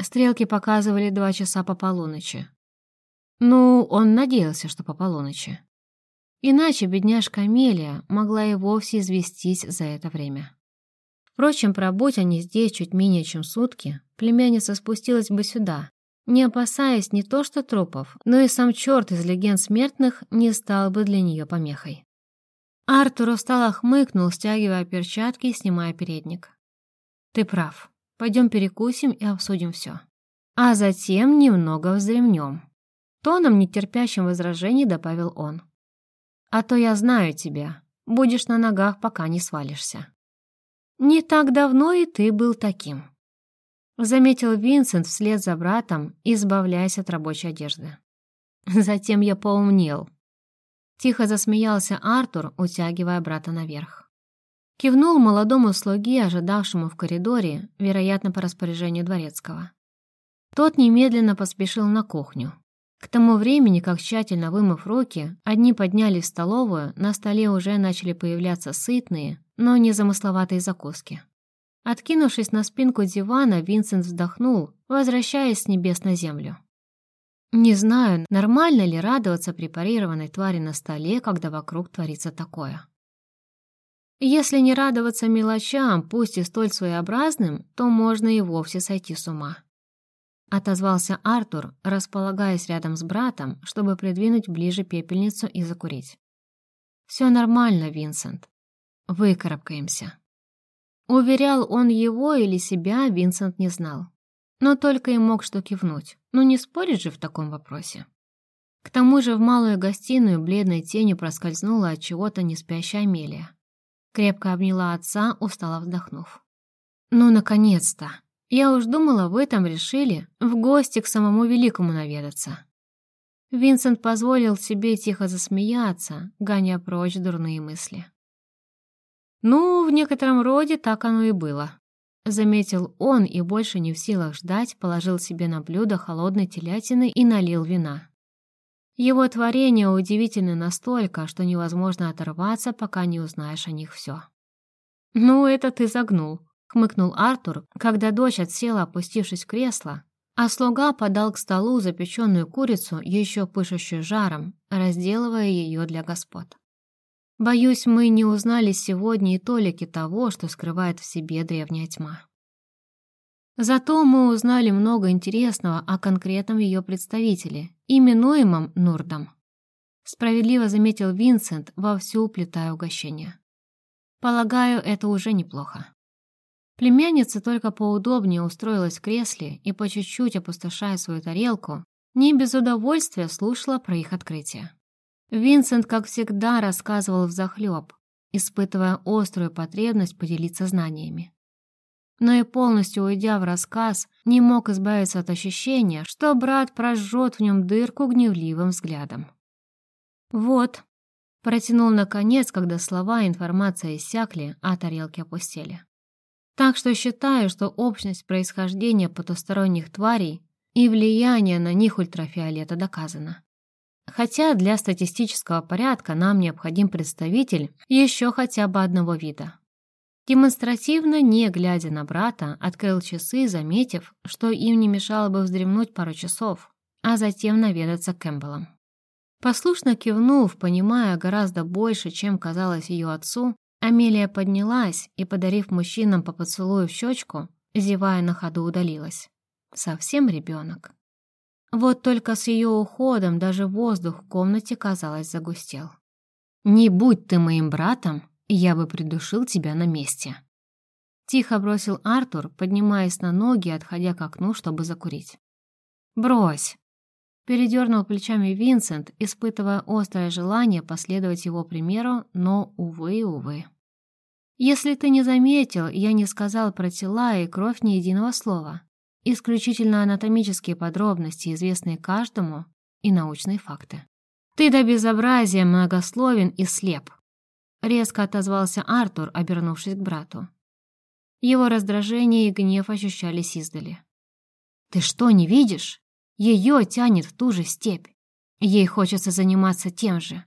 [SPEAKER 1] Стрелки показывали два часа по полуночи. Ну, он надеялся, что по полуночи. Иначе бедняжка Амелия могла и вовсе известить за это время. Впрочем, пробудь они здесь чуть менее чем сутки, племянница спустилась бы сюда, не опасаясь не то что трупов, но и сам черт из легенд смертных не стал бы для нее помехой. Артур устало хмыкнул, стягивая перчатки и снимая передник. «Ты прав. Пойдем перекусим и обсудим все. А затем немного вздремнем». Тоном, нетерпящим возражений, добавил он. А то я знаю тебя. Будешь на ногах, пока не свалишься. Не так давно и ты был таким. Заметил Винсент вслед за братом, избавляясь от рабочей одежды. Затем я поумнел. Тихо засмеялся Артур, утягивая брата наверх. Кивнул молодому слуге, ожидавшему в коридоре, вероятно, по распоряжению дворецкого. Тот немедленно поспешил на кухню. К тому времени, как тщательно вымыв руки, одни поднялись в столовую, на столе уже начали появляться сытные, но незамысловатые закуски. Откинувшись на спинку дивана, Винсент вздохнул, возвращаясь с небес на землю. Не знаю, нормально ли радоваться препарированной твари на столе, когда вокруг творится такое. Если не радоваться мелочам, пусть и столь своеобразным, то можно и вовсе сойти с ума отозвался Артур, располагаясь рядом с братом, чтобы придвинуть ближе пепельницу и закурить. «Все нормально, Винсент. Выкарабкаемся». Уверял он его или себя, Винсент не знал. Но только и мог что кивнуть. Ну не спорить же в таком вопросе. К тому же в малую гостиную бледной тенью проскользнула от чего-то не спящая Амелия. Крепко обняла отца, устало вздохнув. «Ну, наконец-то!» Я уж думала, вы там решили в гости к самому великому наведаться. Винсент позволил себе тихо засмеяться, гоня прочь дурные мысли. «Ну, в некотором роде так оно и было», — заметил он и больше не в силах ждать, положил себе на блюдо холодной телятины и налил вина. Его творения удивительны настолько, что невозможно оторваться, пока не узнаешь о них все. «Ну, это ты загнул», хмыкнул Артур, когда дочь отсела, опустившись в кресло, а слуга подал к столу запеченную курицу, еще пышущую жаром, разделывая ее для господ. Боюсь, мы не узнали сегодня и толики того, что скрывает в себе древняя тьма. Зато мы узнали много интересного о конкретном ее представителе, именуемом Нурдом. Справедливо заметил Винсент, вовсю уплетая угощение. Полагаю, это уже неплохо. Племянница только поудобнее устроилась в кресле и, по чуть-чуть опустошая свою тарелку, не без удовольствия слушала про их открытие. Винсент, как всегда, рассказывал взахлеб, испытывая острую потребность поделиться знаниями. Но и полностью уйдя в рассказ, не мог избавиться от ощущения, что брат прожжет в нем дырку гневливым взглядом. «Вот», — протянул наконец, когда слова и информация иссякли, а тарелки опустили. Так что считаю, что общность происхождения потусторонних тварей и влияние на них ультрафиолета доказано. Хотя для статистического порядка нам необходим представитель еще хотя бы одного вида. Демонстративно, не глядя на брата, открыл часы, заметив, что им не мешало бы вздремнуть пару часов, а затем наведаться к Кэмпбеллам. Послушно кивнув, понимая гораздо больше, чем казалось ее отцу, Амелия поднялась и, подарив мужчинам по поцелую в щечку, зевая на ходу, удалилась. Совсем ребенок. Вот только с ее уходом даже воздух в комнате, казалось, загустел. «Не будь ты моим братом, я бы придушил тебя на месте». Тихо бросил Артур, поднимаясь на ноги и отходя к окну, чтобы закурить. «Брось!» Передернул плечами Винсент, испытывая острое желание последовать его примеру, но, увы, увы. «Если ты не заметил, я не сказал про тела и кровь ни единого слова. Исключительно анатомические подробности, известные каждому, и научные факты. Ты до безобразия многословен и слеп», — резко отозвался Артур, обернувшись к брату. Его раздражение и гнев ощущались издали. «Ты что, не видишь? Ее тянет в ту же степь. Ей хочется заниматься тем же.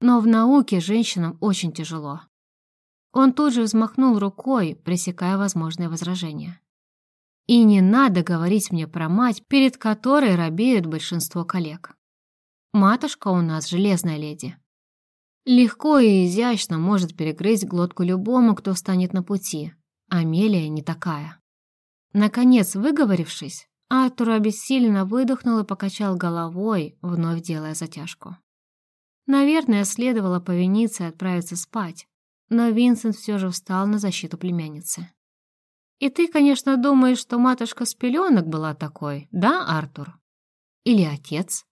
[SPEAKER 1] Но в науке женщинам очень тяжело». Он тут же взмахнул рукой, пресекая возможные возражения. «И не надо говорить мне про мать, перед которой робеют большинство коллег. Матушка у нас железная леди. Легко и изящно может перегрызть глотку любому, кто встанет на пути, Амелия не такая. Наконец, выговорившись, Артур обессиленно выдохнул и покачал головой, вновь делая затяжку. Наверное, следовало повиниться и отправиться спать, но Винсент все же встал на защиту племянницы. «И ты, конечно, думаешь, что матушка с пеленок была такой, да, Артур? Или отец?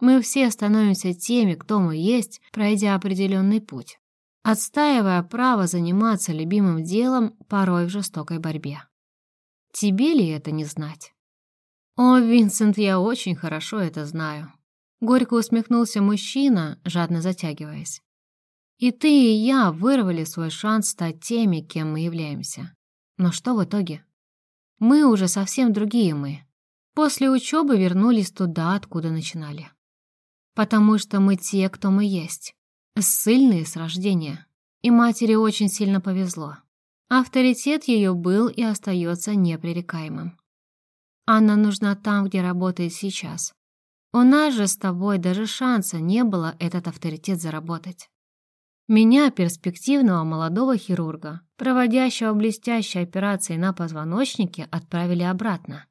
[SPEAKER 1] Мы все становимся теми, кто мы есть, пройдя определенный путь отстаивая право заниматься любимым делом порой в жестокой борьбе. Тебе ли это не знать? О, Винсент, я очень хорошо это знаю. Горько усмехнулся мужчина, жадно затягиваясь. И ты, и я вырвали свой шанс стать теми, кем мы являемся. Но что в итоге? Мы уже совсем другие мы. После учебы вернулись туда, откуда начинали. Потому что мы те, кто мы есть. Ссыльные с рождения. И матери очень сильно повезло. Авторитет ее был и остается непререкаемым. Анна нужна там, где работает сейчас. У нас же с тобой даже шанса не было этот авторитет заработать. Меня, перспективного молодого хирурга, проводящего блестящие операции на позвоночнике, отправили обратно.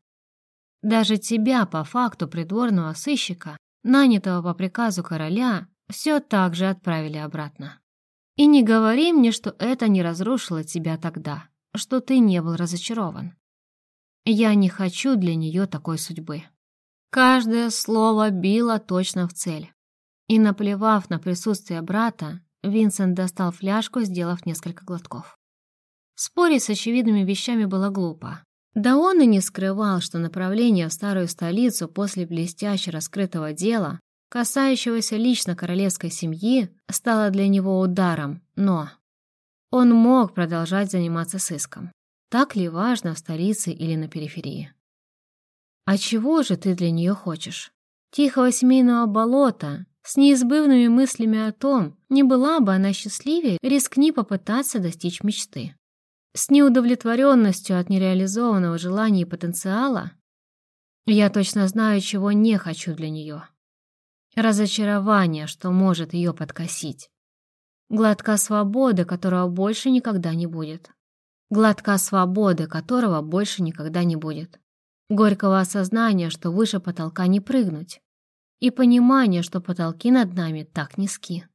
[SPEAKER 1] Даже тебя, по факту придворного сыщика, нанятого по приказу короля, все так же отправили обратно. И не говори мне, что это не разрушило тебя тогда, что ты не был разочарован. Я не хочу для нее такой судьбы. Каждое слово било точно в цель. И, наплевав на присутствие брата, Винсент достал фляжку, сделав несколько глотков. Спорить с очевидными вещами было глупо. Да он и не скрывал, что направление в старую столицу после блестяще раскрытого дела касающегося лично королевской семьи, стало для него ударом, но он мог продолжать заниматься сыском. Так ли важно в столице или на периферии? А чего же ты для нее хочешь? Тихого семейного болота, с неизбывными мыслями о том, не была бы она счастливее, рискни попытаться достичь мечты. С неудовлетворенностью от нереализованного желания и потенциала я точно знаю, чего не хочу для нее. Разочарование, что может ее подкосить. Глотка свободы, которого больше никогда не будет. Глотка свободы, которого больше никогда не будет. Горького осознания, что выше потолка не прыгнуть. И понимание, что потолки над нами так низки.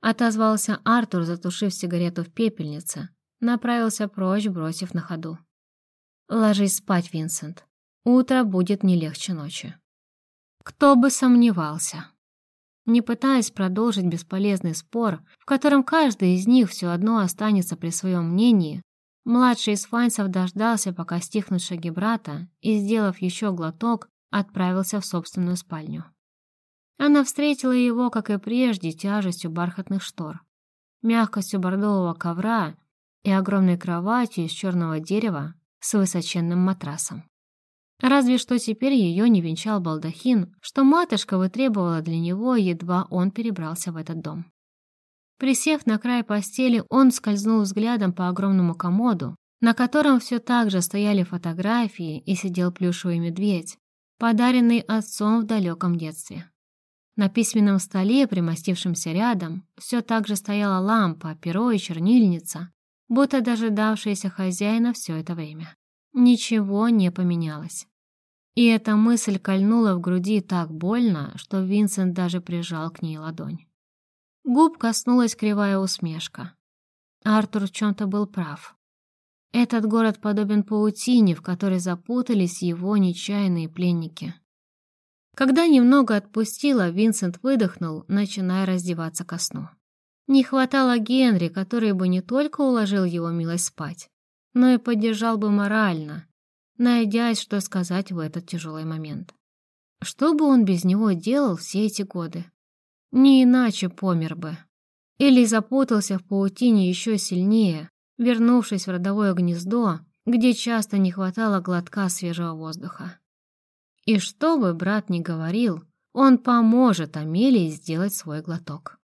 [SPEAKER 1] Отозвался Артур, затушив сигарету в пепельнице, направился прочь, бросив на ходу. «Ложись спать, Винсент. Утро будет не легче ночи». Кто бы сомневался. Не пытаясь продолжить бесполезный спор, в котором каждый из них все одно останется при своем мнении, младший из файнцев дождался, пока стихнут шаги брата, и, сделав еще глоток, отправился в собственную спальню. Она встретила его, как и прежде, тяжестью бархатных штор, мягкостью бордового ковра и огромной кроватью из черного дерева с высоченным матрасом. Разве что теперь ее не венчал балдахин, что матушка вытребовала для него, едва он перебрался в этот дом. Присев на край постели, он скользнул взглядом по огромному комоду, на котором все так же стояли фотографии и сидел плюшевый медведь, подаренный отцом в далеком детстве. На письменном столе, примостившемся рядом, все так же стояла лампа, перо и чернильница, будто дожидавшиеся хозяина все это время. Ничего не поменялось. И эта мысль кольнула в груди так больно, что Винсент даже прижал к ней ладонь. Губ коснулась кривая усмешка. Артур в чем-то был прав. Этот город подобен паутине, в которой запутались его нечаянные пленники. Когда немного отпустила, Винсент выдохнул, начиная раздеваться ко сну. Не хватало Генри, который бы не только уложил его милость спать, но и поддержал бы морально, найдясь, что сказать в этот тяжелый момент. Что бы он без него делал все эти годы? Не иначе помер бы. Или запутался в паутине еще сильнее, вернувшись в родовое гнездо, где часто не хватало глотка свежего воздуха. И что бы брат ни говорил, он поможет Амелии сделать свой глоток.